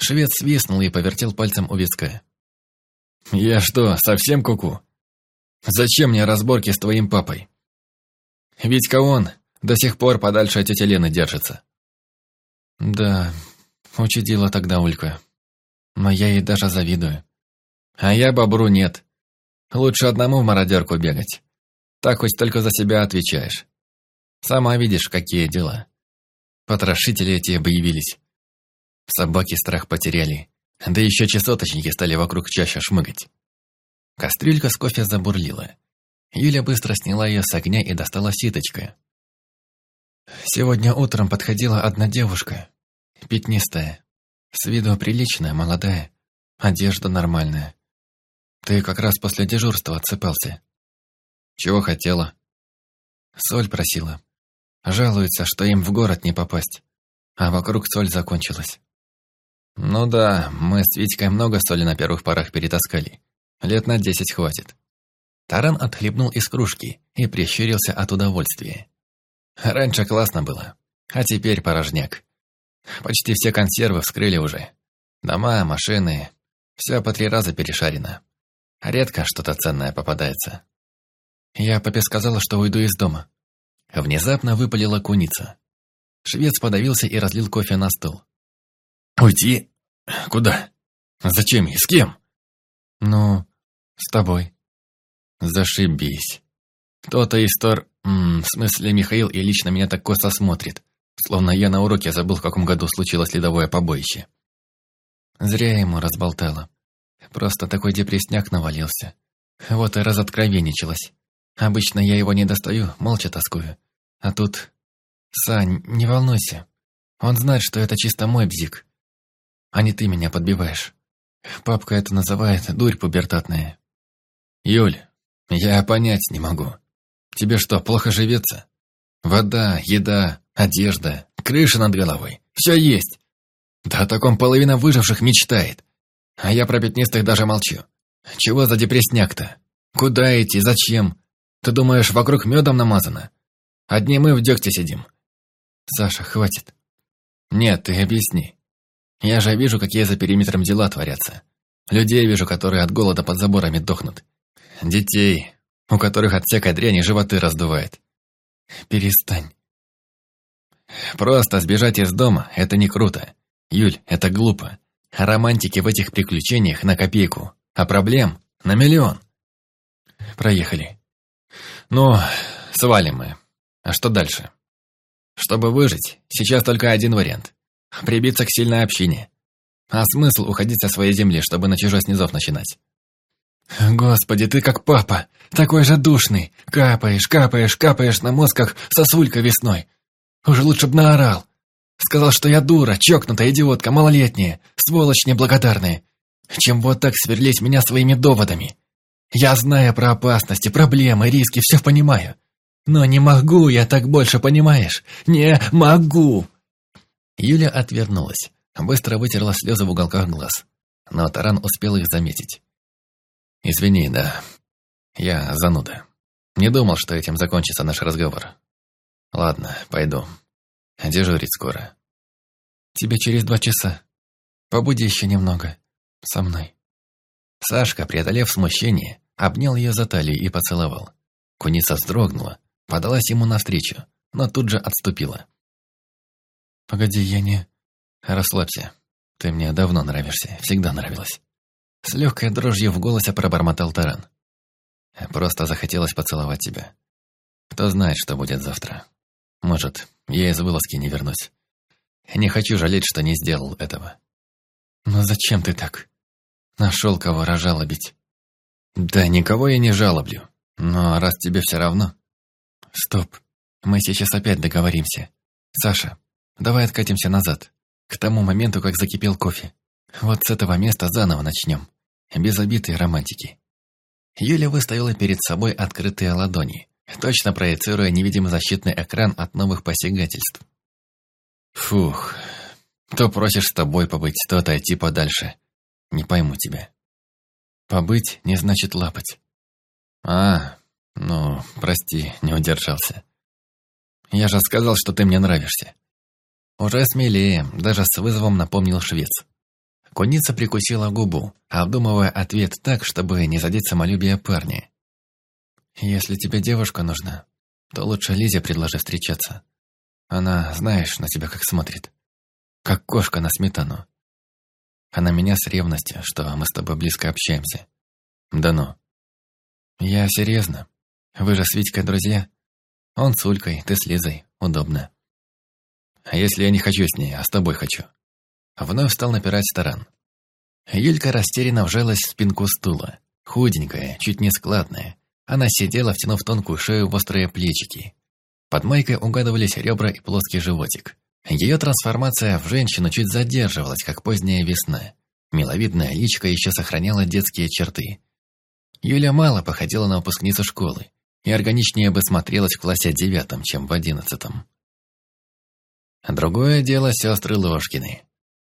Швед свистнул и повертел пальцем у виска. «Я что, совсем куку? -ку? Зачем мне разборки с твоим папой? Ведь-ка он до сих пор подальше от тети Лены держится». «Да, Учудила тогда Улька. Но я ей даже завидую. А я бобру нет. Лучше одному в мародерку бегать. Так хоть только за себя отвечаешь. Сама видишь, какие дела. Потрошители эти объявились. Собаки страх потеряли. Да еще часоточники стали вокруг чаще шмыгать. Кастрюлька с кофе забурлила. Юля быстро сняла ее с огня и достала ситочка. Сегодня утром подходила одна девушка. Пятнистая. С виду приличная, молодая. Одежда нормальная. Ты как раз после дежурства отсыпался. Чего хотела? Соль просила. Жалуется, что им в город не попасть. А вокруг соль закончилась. Ну да, мы с Витькой много соли на первых порах перетаскали. Лет на десять хватит. Таран отхлебнул из кружки и прищурился от удовольствия. Раньше классно было, а теперь порожняк. Почти все консервы вскрыли уже. Дома, машины, все по три раза перешарено. Редко что-то ценное попадается. Я папе сказала, что уйду из дома. Внезапно выпалила куница. Швец подавился и разлил кофе на стол. «Уйти? Куда? Зачем и с кем?» «Ну, с тобой». «Зашибись. Кто-то из Тор... в смысле, Михаил и лично меня так косо смотрит. Словно я на уроке забыл, в каком году случилось ледовое побоище. Зря ему разболтала. Просто такой депресняк навалился. Вот и разоткровенничалась. Обычно я его не достаю, молча тоскую. А тут... Сань, не волнуйся. Он знает, что это чисто мой бзик. А не ты меня подбиваешь. Папка это называет дурь пубертатная. Юль, я понять не могу. Тебе что, плохо живется? Вода, еда, одежда, крыша над головой. Все есть. Да о таком половина выживших мечтает. А я про пятнистых даже молчу. Чего за депресняк-то? Куда идти, зачем? Ты думаешь, вокруг медом намазано? Одни мы в дегте сидим. Саша, хватит. Нет, ты объясни. Я же вижу, какие за периметром дела творятся. Людей вижу, которые от голода под заборами дохнут. Детей, у которых от всякой дряни животы раздувает. Перестань. Просто сбежать из дома – это не круто. Юль, это глупо. А романтики в этих приключениях на копейку, а проблем на миллион. Проехали. Ну, свалим мы. А что дальше? Чтобы выжить, сейчас только один вариант. Прибиться к сильной общине. А смысл уходить со своей земли, чтобы на чужой снизов начинать? Господи, ты как папа, такой же душный. Капаешь, капаешь, капаешь на мозг, как сосулька весной. Уже лучше б наорал. Сказал, что я дура, чокнутая идиотка, малолетняя, сволочь неблагодарная. Чем вот так сверлить меня своими доводами. Я знаю про опасности, проблемы, риски, все понимаю. Но не могу я так больше, понимаешь? Не могу!» Юля отвернулась, быстро вытерла слезы в уголках глаз. Но Таран успел их заметить. «Извини, да. Я зануда. Не думал, что этим закончится наш разговор. Ладно, пойду. Дежурить скоро. Тебе через два часа. Побуди еще немного. Со мной». Сашка, преодолев смущение, обнял ее за талию и поцеловал. Куница вздрогнула, подалась ему навстречу, но тут же отступила. «Погоди, я не...» «Расслабься. Ты мне давно нравишься, всегда нравилась». С легкой дрожью в голосе пробормотал Таран. «Просто захотелось поцеловать тебя. Кто знает, что будет завтра. Может, я из вылазки не вернусь. Не хочу жалеть, что не сделал этого». «Но зачем ты так? Нашел кого разжалобить?» «Да никого я не жалоблю. Но раз тебе все равно...» «Стоп. Мы сейчас опять договоримся. Саша, давай откатимся назад. К тому моменту, как закипел кофе. Вот с этого места заново начнем. Без обиды романтики». Юля выставила перед собой открытые ладони, точно проецируя невидимый защитный экран от новых посягательств. «Фух, то просишь с тобой побыть, то отойти подальше. Не пойму тебя». «Побыть не значит лапать». «А, ну, прости, не удержался. Я же сказал, что ты мне нравишься». Уже смелее, даже с вызовом напомнил швец. Куница прикусила губу, обдумывая ответ так, чтобы не задеть самолюбие парня. «Если тебе девушка нужна, то лучше Лизе предложи встречаться. Она, знаешь, на тебя как смотрит. Как кошка на сметану. А на меня с ревностью, что мы с тобой близко общаемся. Да ну. Я серьезно. Вы же с Витькой друзья. Он с Улькой, ты с Лизой. Удобно. А если я не хочу с ней, а с тобой хочу? Вновь стал напирать Таран. Юлька растерянно вжалась в спинку стула. Худенькая, чуть не складная. Она сидела, втянув тонкую шею в острые плечики. Под майкой угадывались ребра и плоский животик. Ее трансформация в женщину чуть задерживалась, как поздняя весна. Миловидная личка еще сохраняла детские черты. Юля мало походила на выпускницу школы и органичнее бы смотрелась в классе девятом, чем в одиннадцатом. Другое дело сестры Ложкины.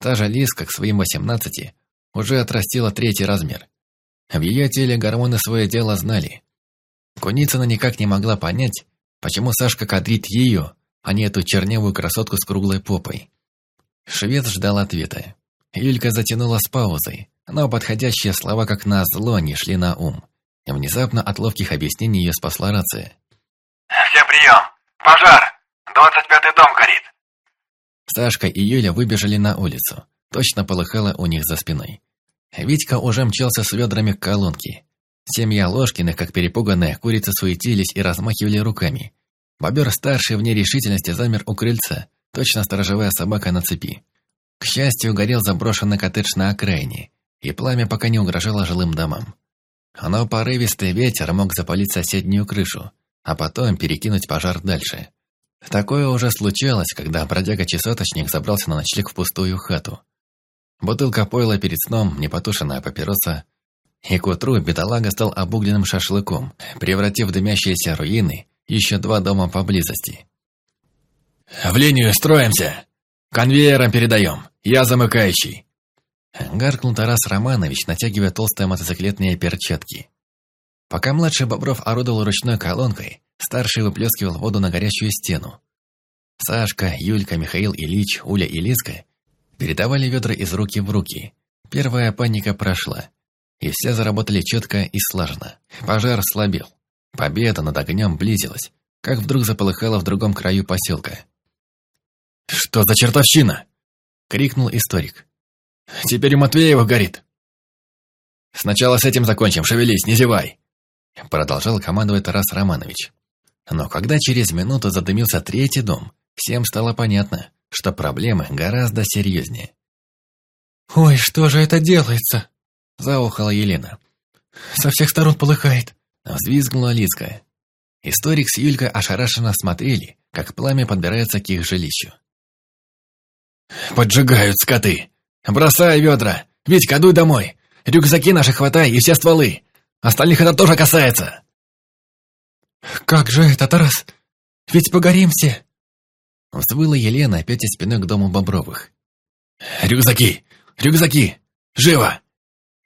Та же Лизка к своим восемнадцати уже отрастила третий размер. В ее теле гормоны свое дело знали. Куницына никак не могла понять, почему Сашка кадрит ее, а не эту чернявую красотку с круглой попой. Швед ждал ответа. Юлька затянула с паузой, но подходящие слова как назло не шли на ум. Внезапно от ловких объяснений ее спасла рация. «Всем прием! Пожар! Двадцать пятый дом горит!» Сашка и Юля выбежали на улицу. Точно полыхало у них за спиной. Витька уже мчался с ведрами к колонке. Семья Ложкиных, как перепуганные курицы, суетились и размахивали руками. Бобер-старший в нерешительности замер у крыльца, точно сторожевая собака на цепи. К счастью, горел заброшенный коттедж на окраине, и пламя пока не угрожало жилым домам. Но порывистый ветер мог запалить соседнюю крышу, а потом перекинуть пожар дальше. Такое уже случалось, когда бродяга-чесоточник забрался на ночлег в пустую хату. Бутылка пойла перед сном, непотушенная папироса, и к утру бедолага стал обугленным шашлыком, превратив дымящиеся руины еще два дома поблизости. «В линию строимся! Конвейером передаем! Я замыкающий!» Гаркнул Тарас Романович, натягивая толстые мотоциклетные перчатки. Пока младший Бобров орудовал ручной колонкой, старший выплескивал воду на горячую стену. Сашка, Юлька, Михаил Ильич, Уля и Лизка передавали ведра из руки в руки. Первая паника прошла, и все заработали четко и слаженно. Пожар слабел. Победа над огнем близилась, как вдруг заполыхала в другом краю поселка. «Что за чертовщина?» — крикнул историк. «Теперь у Матвеева горит!» «Сначала с этим закончим, шевелись, не зевай!» Продолжал командовать Тарас Романович. Но когда через минуту задымился третий дом, всем стало понятно, что проблемы гораздо серьезнее. «Ой, что же это делается?» – заохала Елена. «Со всех сторон полыхает!» – взвизгнула Лизка. Историк с Юлькой ошарашенно смотрели, как пламя подбирается к их жилищу. «Поджигают скоты! Бросай ведра! Витька, дуй домой! Рюкзаки наши хватай и все стволы! Остальных это тоже касается!» «Как же это, Тарас? Ведь погорим все!» Взвыла Елена, опять спиной к дому Бобровых. «Рюкзаки! Рюкзаки! Живо!»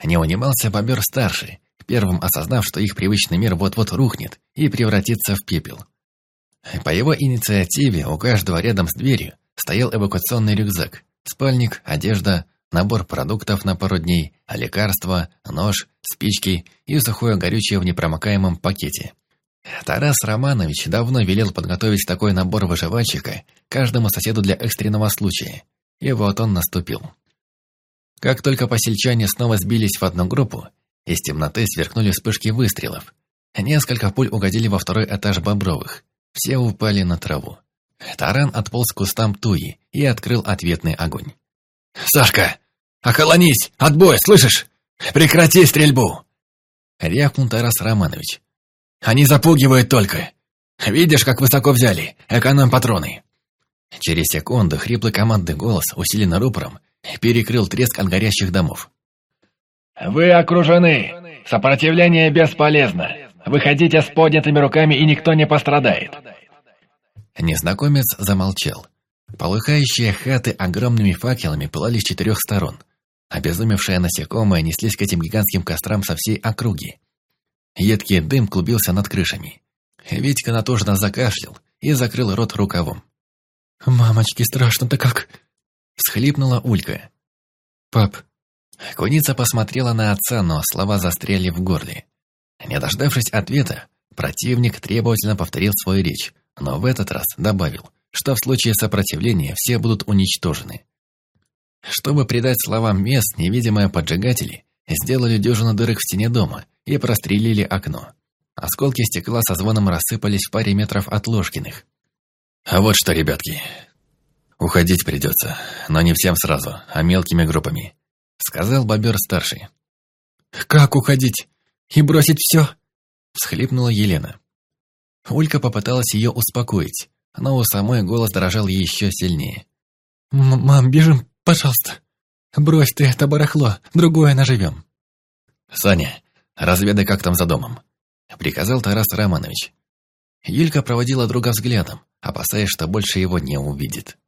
Не унимался Бобер-старший, первым осознав, что их привычный мир вот-вот рухнет и превратится в пепел. По его инициативе у каждого рядом с дверью стоял эвакуационный рюкзак, спальник, одежда, набор продуктов на пару дней, лекарства, нож, спички и сухое горючее в непромокаемом пакете. Тарас Романович давно велел подготовить такой набор выживальщика каждому соседу для экстренного случая. И вот он наступил. Как только посельчане снова сбились в одну группу, из темноты сверкнули вспышки выстрелов. Несколько пуль угодили во второй этаж Бобровых. Все упали на траву. Таран отполз к кустам туи и открыл ответный огонь. «Сашка! Охолонись! Отбой, слышишь? Прекрати стрельбу!» Рявкнул Тарас Романович. Они запугивают только. Видишь, как высоко взяли? Эконом-патроны». Через секунду хриплый командный голос, усиленный рупором, перекрыл треск от горящих домов. «Вы окружены. Сопротивление бесполезно. Выходите с поднятыми руками, и никто не пострадает». Незнакомец замолчал. Полыхающие хаты огромными факелами пылали с четырех сторон. Обезумевшие насекомые неслись к этим гигантским кострам со всей округи. Едкий дым клубился над крышами. Витька натужно закашлял и закрыл рот рукавом. «Мамочки, страшно-то как!» Схлипнула Улька. «Пап». Куница посмотрела на отца, но слова застряли в горле. Не дождавшись ответа, противник требовательно повторил свою речь, но в этот раз добавил, что в случае сопротивления все будут уничтожены. Чтобы придать словам мест, невидимые поджигатели сделали дюжину дырок в стене дома и прострелили окно. Осколки стекла со звоном рассыпались в паре метров от Ложкиных. «А вот что, ребятки, уходить придется, но не всем сразу, а мелкими группами», сказал бобер-старший. «Как уходить? И бросить все?» всхлипнула Елена. Улька попыталась ее успокоить, но у самой голос дрожал еще сильнее. «Мам, бежим, пожалуйста. Брось ты это барахло, другое наживем». «Саня, разведай, как там за домом», — приказал Тарас Романович. Юлька проводила друга взглядом, опасаясь, что больше его не увидит.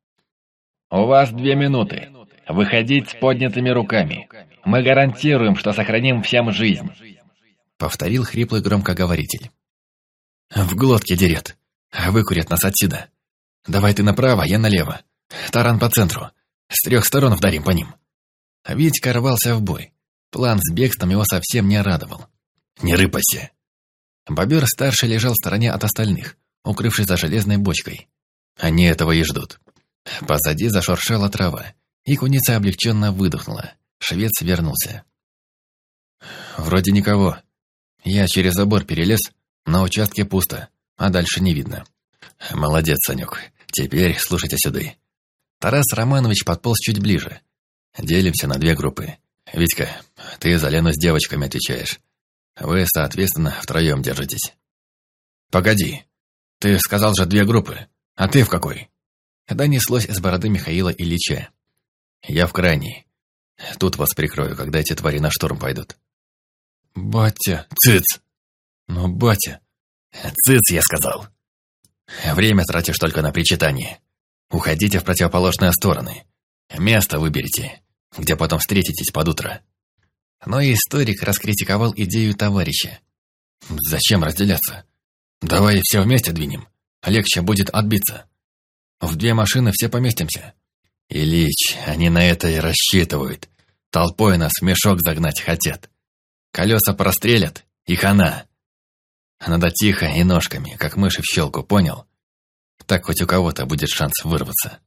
«У вас две минуты. Выходить с поднятыми руками. Мы гарантируем, что сохраним всем жизнь», — повторил хриплый громкоговоритель. «В глотке дерет. Выкурят нас отсюда. Давай ты направо, я налево. Таран по центру. С трех сторон вдарим по ним». Витька рвался в бой. План с бегством его совсем не радовал. «Не рыпайся!» Бобер-старший лежал в стороне от остальных, укрывшись за железной бочкой. Они этого и ждут. Позади зашуршала трава, и куница облегченно выдохнула. Швец вернулся. «Вроде никого. Я через забор перелез, на участке пусто, а дальше не видно. Молодец, Санек. Теперь слушайте сюда». Тарас Романович подполз чуть ближе. Делимся на две группы. Витька, ты за Лену с девочками отвечаешь. Вы, соответственно, втроем держитесь. Погоди, ты сказал же две группы, а ты в какой? Донеслось из бороды Михаила Ильича. Я в крайней. Тут вас прикрою, когда эти твари на штурм пойдут. Батя, Цыц! ну батя, Цыц, я сказал. Время тратишь только на причитание. Уходите в противоположные стороны. Место выберите, где потом встретитесь под утро. Но историк раскритиковал идею товарища. Зачем разделяться? Давай все вместе двинем. Легче будет отбиться. В две машины все поместимся. Ильич, они на это и рассчитывают. Толпой нас в мешок загнать хотят. Колеса прострелят, и хана. Надо тихо и ножками, как мыши в щелку, понял? Так хоть у кого-то будет шанс вырваться.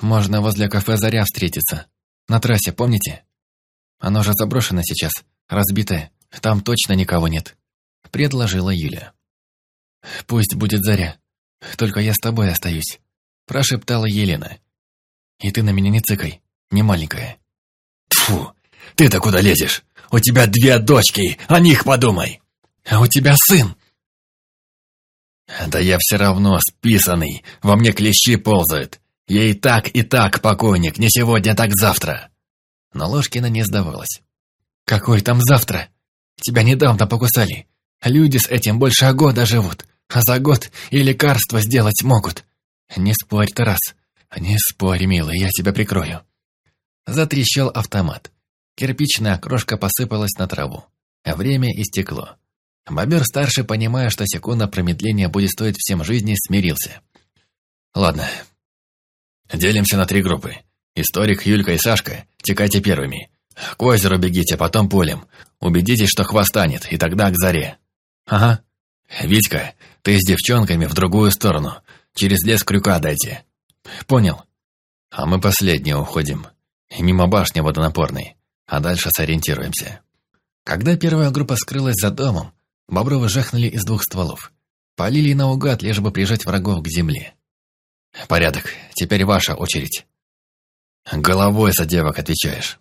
можно возле кафе «Заря» встретиться. На трассе, помните? Оно же заброшено сейчас, разбитое. Там точно никого нет. Предложила Юля. Пусть будет «Заря». Только я с тобой остаюсь. Прошептала Елена. И ты на меня не цыкай, не маленькая. Тфу, ты-то куда лезешь? У тебя две дочки, о них подумай. А у тебя сын. Да я все равно списанный, во мне клещи ползают. Я и так, и так покойник, не сегодня, так завтра. Но Ложкина не сдавалась. Какой там завтра? Тебя недавно покусали. Люди с этим больше года живут, а за год и лекарства сделать могут. Не спорь, Тарас. Не спорь, милый, я тебя прикрою. Затрещал автомат. Кирпичная крошка посыпалась на траву. Время истекло. Бобер-старший, понимая, что секунда промедления будет стоить всем жизни, смирился. «Ладно. Делимся на три группы. Историк, Юлька и Сашка, текайте первыми. К озеру бегите, потом полем. Убедитесь, что хвостанет, и тогда к заре. Ага. Витька, ты с девчонками в другую сторону. Через лес крюка дайте. Понял. А мы последние уходим. Мимо башни водонапорной. А дальше сориентируемся. Когда первая группа скрылась за домом, Бобровы жахнули из двух стволов. Полили наугад, лишь бы прижать врагов к земле. «Порядок, теперь ваша очередь». «Головой за девок отвечаешь».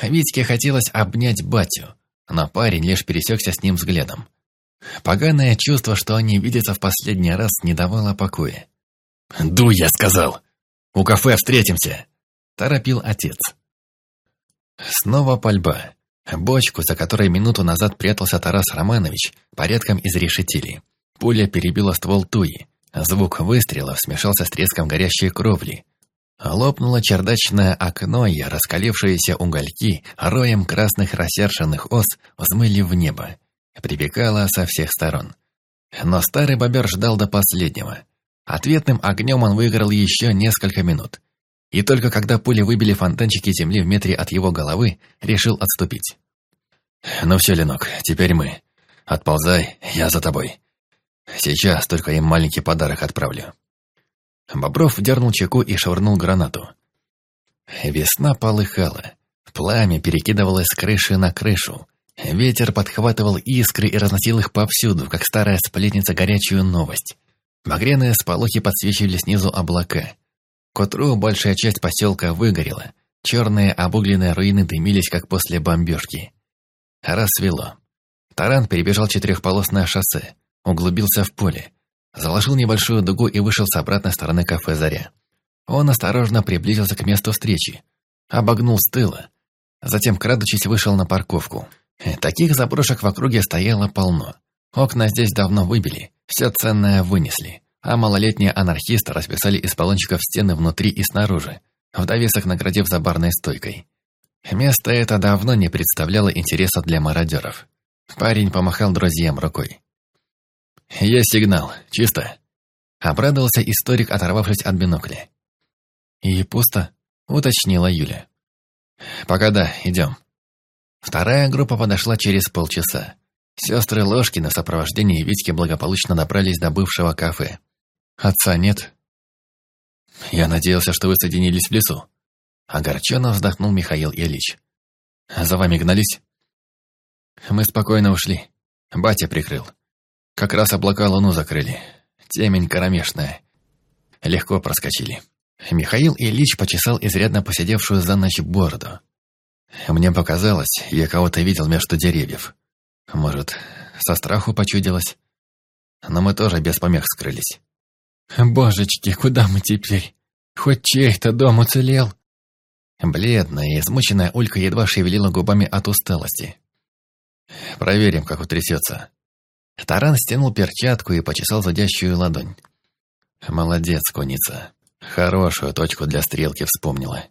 Витьке хотелось обнять батю, но парень лишь пересекся с ним взглядом. Поганое чувство, что они видятся в последний раз, не давало покоя. «Дуй, я сказал! У кафе встретимся!» – торопил отец. Снова пальба. Бочку, за которой минуту назад прятался Тарас Романович, порядком изрешетили. Пуля перебила ствол туи. Звук выстрела смешался с треском горящей кровли. Лопнуло чердачное окно, и раскалившиеся угольки роем красных рассершенных ос взмыли в небо. Прибегало со всех сторон. Но старый бобер ждал до последнего. Ответным огнем он выиграл еще несколько минут и только когда пули выбили фонтанчики земли в метре от его головы, решил отступить. «Ну все, Ленок, теперь мы. Отползай, я за тобой. Сейчас только им маленький подарок отправлю». Бобров дернул чеку и швырнул гранату. Весна полыхала. Пламя перекидывалось с крыши на крышу. Ветер подхватывал искры и разносил их повсюду, как старая сплетница горячую новость. Багряные сполохи подсвечивали снизу облака. К утру большая часть поселка выгорела. Черные обугленные руины дымились, как после бомбежки. Рассвело. Таран перебежал четырехполосное шоссе, углубился в поле, заложил небольшую дугу и вышел с обратной стороны кафе «Заря». Он осторожно приблизился к месту встречи, обогнул с тыла, затем, крадучись, вышел на парковку. Таких заброшек в округе стояло полно. Окна здесь давно выбили, все ценное вынесли а малолетние анархисты расписали из баллончиков стены внутри и снаружи, в довесок наградив за барной стойкой. Место это давно не представляло интереса для мародеров. Парень помахал друзьям рукой. «Есть сигнал, чисто», — обрадовался историк, оторвавшись от бинокля. «И пусто», — уточнила Юля. «Пока да, идем». Вторая группа подошла через полчаса. Сестры Ложкины в сопровождении Витьки благополучно добрались до бывшего кафе. Отца нет. Я надеялся, что вы соединились в лесу. Огорченно вздохнул Михаил Ильич. За вами гнались? Мы спокойно ушли. Батя прикрыл. Как раз облака луну закрыли. Темень кромешная. Легко проскочили. Михаил Ильич почесал изрядно посидевшую за ночь бороду. Мне показалось, я кого-то видел между деревьев. Может, со страху почудилось? Но мы тоже без помех скрылись. Божечки, куда мы теперь? Хоть чей-то дом уцелел. Бледная и измученная Улька едва шевелила губами от усталости. Проверим, как утрясется. Таран стянул перчатку и почесал задящую ладонь. Молодец, куница. Хорошую точку для стрелки вспомнила.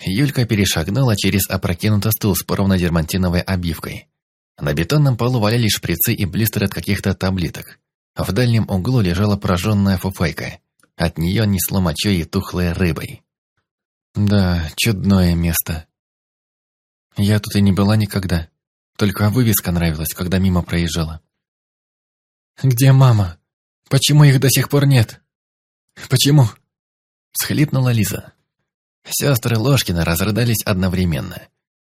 Юлька перешагнула через опрокинутый стул с порвно-дермантиновой обивкой. На бетонном полу валялись шприцы и блистеры от каких-то таблеток. В дальнем углу лежала прожженная фуфайка. От нее несло мочой и тухлой рыбой. Да, чудное место. Я тут и не была никогда. Только вывеска нравилась, когда мимо проезжала. «Где мама? Почему их до сих пор нет? Почему?» Схлипнула Лиза. Сестры Ложкина разрыдались одновременно.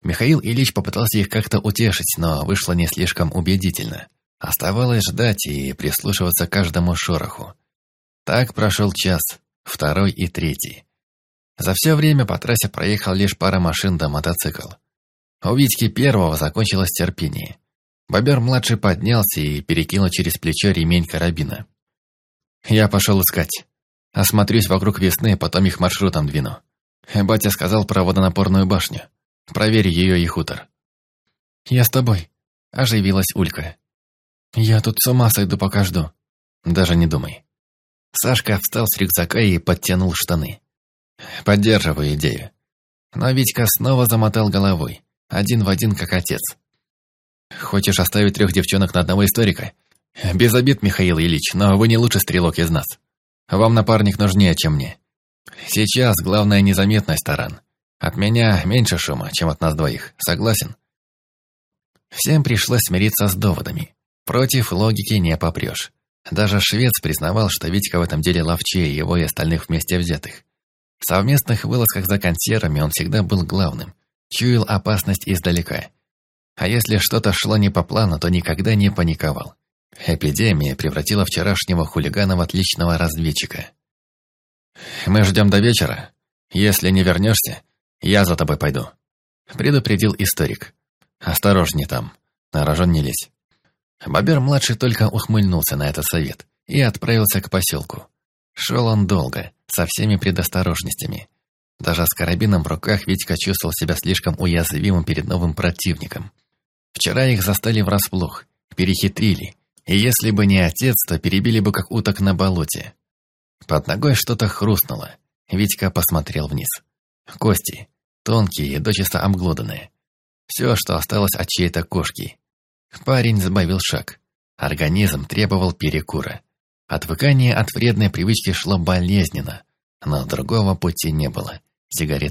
Михаил Ильич попытался их как-то утешить, но вышло не слишком убедительно. Оставалось ждать и прислушиваться к каждому шороху. Так прошел час, второй и третий. За все время по трассе проехал лишь пара машин да мотоцикл. У Витьки первого закончилось терпение. Бобер-младший поднялся и перекинул через плечо ремень карабина. Я пошел искать. Осмотрюсь вокруг весны, потом их маршрутом двину. Батя сказал про водонапорную башню. Проверь ее и хутор. Я с тобой. Оживилась Улька. Я тут с ума сойду, пока жду. Даже не думай. Сашка встал с рюкзака и подтянул штаны. Поддерживаю идею. Но Витька снова замотал головой, один в один, как отец. Хочешь оставить трех девчонок на одного историка? Без обид, Михаил Ильич, но вы не лучший стрелок из нас. Вам напарник нужнее, чем мне. Сейчас главная незаметность, Таран. От меня меньше шума, чем от нас двоих. Согласен? Всем пришлось смириться с доводами. Против логики не попрешь. Даже швец признавал, что Витька в этом деле ловчее его и остальных вместе взятых. В совместных вылазках за консервами он всегда был главным. Чуял опасность издалека. А если что-то шло не по плану, то никогда не паниковал. Эпидемия превратила вчерашнего хулигана в отличного разведчика. «Мы ждем до вечера. Если не вернешься, я за тобой пойду», — предупредил историк. «Осторожней там, на рожон не лезь». Бобер-младший только ухмыльнулся на этот совет и отправился к поселку. Шел он долго, со всеми предосторожностями. Даже с карабином в руках Витька чувствовал себя слишком уязвимым перед новым противником. Вчера их застали врасплох, перехитрили, и если бы не отец, то перебили бы как уток на болоте. Под ногой что-то хрустнуло. Витька посмотрел вниз. Кости, тонкие дочисто обглоданные. Все, что осталось от чьей-то кошки. Парень сбавил шаг. Организм требовал перекура. Отвыкание от вредной привычки шло болезненно, но другого пути не было. Сигарет